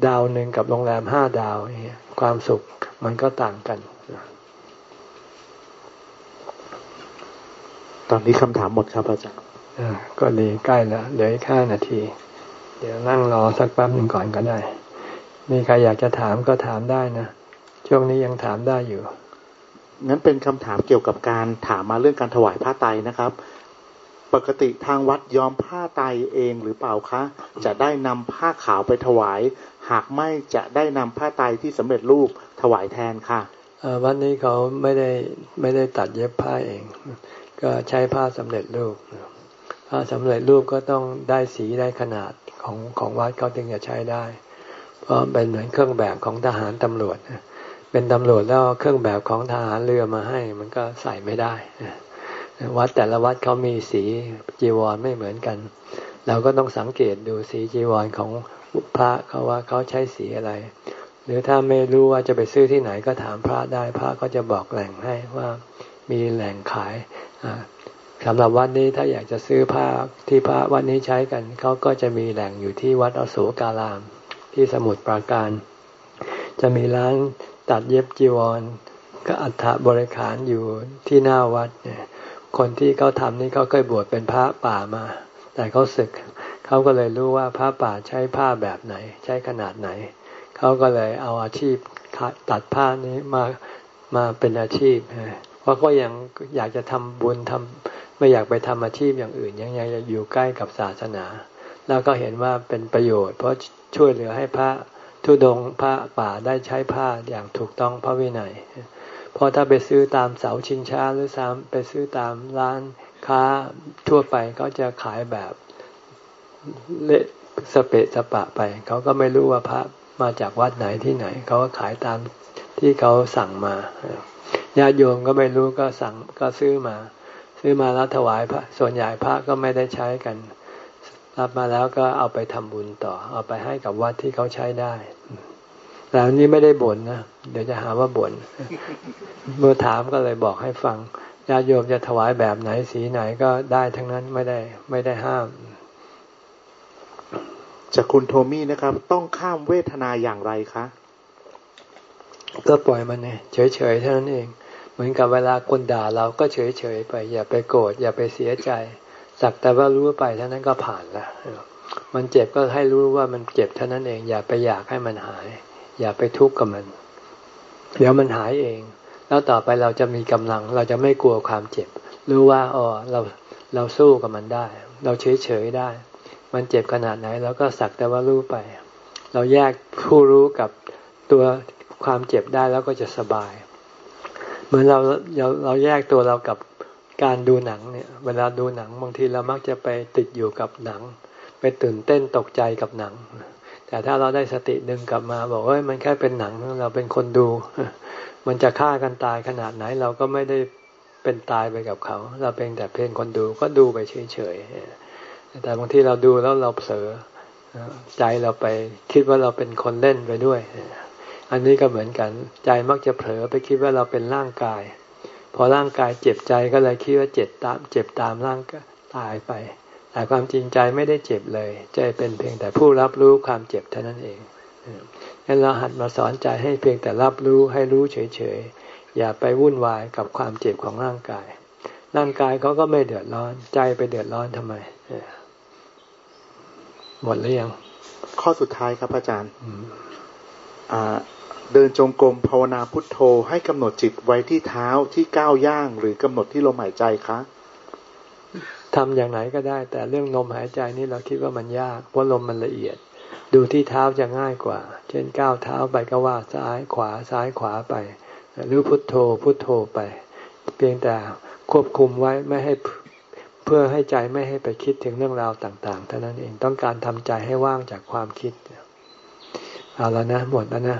S1: ดาวหนึ่งกับโรงแรมห้าดาวเนี่ยความสุขมันก็ต่างกัน
S2: ตอนนี้คำถามหมดครับอาจารย์
S1: ก็ดีใกล้แล้วเหลืออีกห้านาที เดี๋ยวนั่งรอสักแป๊บหนึ่งก่อนก็ได้ มีใครอยากจะถามก็ถามได้นะ ช่วงนี้ยังถามได้อยู่
S2: งั้นเป็นคำถามเกี่ยวกับการถามมาเรื่องการถวายผ้าไตนะครับ ปกติทางวัดยอมผ้าไตเองหรือเปล่าคะ จะได้นำผ้าขาวไปถวาย หากไม่จะได้นำผ้าไตที่สำเร็จรูปถวายแทนค่ะ
S1: วันนี้เขาไม่ได้ไม่ได้ตัดเย็บผ้าเอง ก็ใช้ผ้าสำเร็จรูป ผ้าสำเร็จรูปก็ต้องได้สีได้ขนาดของของวัดเขาถึงจะใช้ได้ เพราะเป็นเหมือนเครื่องแบบของทหารตำรวจ เป็นตำรวจแล้วเครื่องแบบของทหารเรือมาให้ มันก็ใส่ไม่ได้วัดแต่ละวัดเขามีสีจีวรไม่เหมือนกัน เราก็ต้องสังเกตดูสีจีวรของพระเขาว่าเขาใช้สีอะไร หรือถ้าไม่รู้ว่าจะไปซื้อที่ไหนก็ถามพระได้ พระก็จะบอกแหล่งให้ว่ามีแหล่งขาย สำหรับวัดนี้ถ้าอยากจะซื้อผ้าที่พระวัดนี้ใช้กันเขาก็จะมีแหล่งอยู่ที่วัดอโศการาม ที่สมุทรปราการ จะมีร้านตัดเย็บจีวรก็อัฐบริขารอยู่ที่หน้าวัดเนี่ยคนที่เขาทำนี่เขาเคยบวชเป็นพระป่ามา แต่เขาศึกเขาก็เลยรู้ว่าพระป่าใช้ผ้าแบบไหน ใช้ขนาดไหน เขาก็เลยเอาอาชีพตัดผ้านี้มามาเป็นอาชีพเพราะก็ยังอยากจะทำบุญทำ ไม่อยากไปทำอาชีพอย่างอื่น ยังอยากอยู่ใกล้กับศาสนา แล้วก็เห็นว่าเป็นประโยชน์ เพราะช่วยเหลือให้พระทุดงพระป่าได้ใช้ผ้าอย่างถูกต้องพระวินัยเพราะถ้าไปซื้อตามเสาชิงช้าหรือซ้ำไปซื้อตามร้านค้าทั่วไปเขาจะขายแบบเละสเปะสปะไป เขาก็ไม่รู้ว่าพระมาจากวัดไหนที่ไหน เขาก็ขายตามที่เขาสั่งมาญาติโยมก็ไม่รู้ก็สั่งก็ซื้อมา ซื้อมาแล้วถวายพระส่วนใหญ่พระก็ไม่ได้ใช้กัน รับมาแล้วก็เอาไปทำบุญต่อ เอาไปให้กับวัดที่เขาใช้ได้แต่อันนี้ไม่ได้บ่นนะเดี๋ยวจะหาว่าบ่นเมื่อถามก็เลยบอกให้ฟังญาติโยมจะถวายแบบไหนสีไหนก็ได้ทั้งนั้นไม่ได้ไม่ได้ห้าม
S2: จากคุณโทมี่นะครับ ต้องข้ามเวทนาอย่างไรคะ
S1: ก็ปล่อยมันเนี่ยเฉยๆเท่านั้นเองเห มือนกับเวลาคนด่าเราก็เฉยเฉยไป อย่าไปโกรธอย่าไปเสียใจ สักแต่ว่ารู้ไปเท่านั้นก็ผ่านละมันเจ็บก็ให้รู้ว่ามันเจ็บเท่านั้นเอง อย่าไปอยากให้มันหาย อย่าไปทุกข์กับมัน เดี๋ยวมันหายเอง แล้วต่อไปเราจะมีกำลัง เราจะไม่กลัวความเจ็บ รู้ว่าอ๋อเราเราสู้กับมันได้ เราเฉยเฉยได้ มันเจ็บขนาดไหนเราก็สักแต่ว่ารู้ไป เราแยกผู้รู้กับตัวความเจ็บได้แล้วก็จะสบาย เหมือนเราเราเราแยกตัวเรากับการดูหนังเนี่ย เวลาดูหนังบางทีเรามักจะไปติดอยู่กับหนัง ไปตื่นเต้นตกใจกับหนัง แต่ถ้าเราได้สติดึงกลับมา บอกว่ามันแค่เป็นหนังเราเป็นคนดู มันจะฆ่ากันตายขนาดไหนเราก็ไม่ได้เป็นตายไปกับเขา เราเป็นแต่เพียงคนดูก็ดูไปเฉยๆแต่บางทีเราดูแล้วเราเผลอใจเราไปคิดว่าเราเป็นคนเล่นไปด้วย อันนี้ก็เหมือนกัน ใจมักจะเผลอไปคิดว่าเราเป็นร่างกาย พอร่างกายเจ็บใจก็เลยคิดว่าเจ็บตาม เจ็บตามร่างกายตายไป แต่ความจริงใจไม่ได้เจ็บเลย ใจเป็นเพียงแต่ผู้รับรู้ความเจ็บเท่านั้นเองใจงั้นเราหัดมาสอนใจให้เพียงแต่รับรู้ให้รู้เฉยๆ อย่าไปวุ่นวายกับความเจ็บของร่างกาย ร่างกายเขาก็ไม่เดือดร้อน ใจไปเดือดร้อนทำไม หมดหรือยัง
S2: ข้อสุดท้ายครับอาจารย์ เดินจงกรมภาวนาพุทโธให้กำหนดจิตไว้ที่เท้าที่ก้าวย่าง หรือกำหนดที่ลมหายใจคะ
S1: ทำอย่างไหนก็ได้ แต่เรื่องลมหายใจนี่เราคิดว่ามันยากเพราะลมมันละเอียด ดูที่เท้าจะง่ายกว่า เช่นก้าวเท้าไปก็ว่าซ้ายขวาซ้ายขวาไป หรือพุทโธพุทโธไป เพียงแต่ควบคุมไว้ไม่ให้เพื่อให้ใจไม่ให้ไปคิดถึงเรื่องราวต่าง ๆ เท่านั้นเองต้องการทำใจให้ว่างจากความคิด เอาแล้วนะหมดแล้วนะ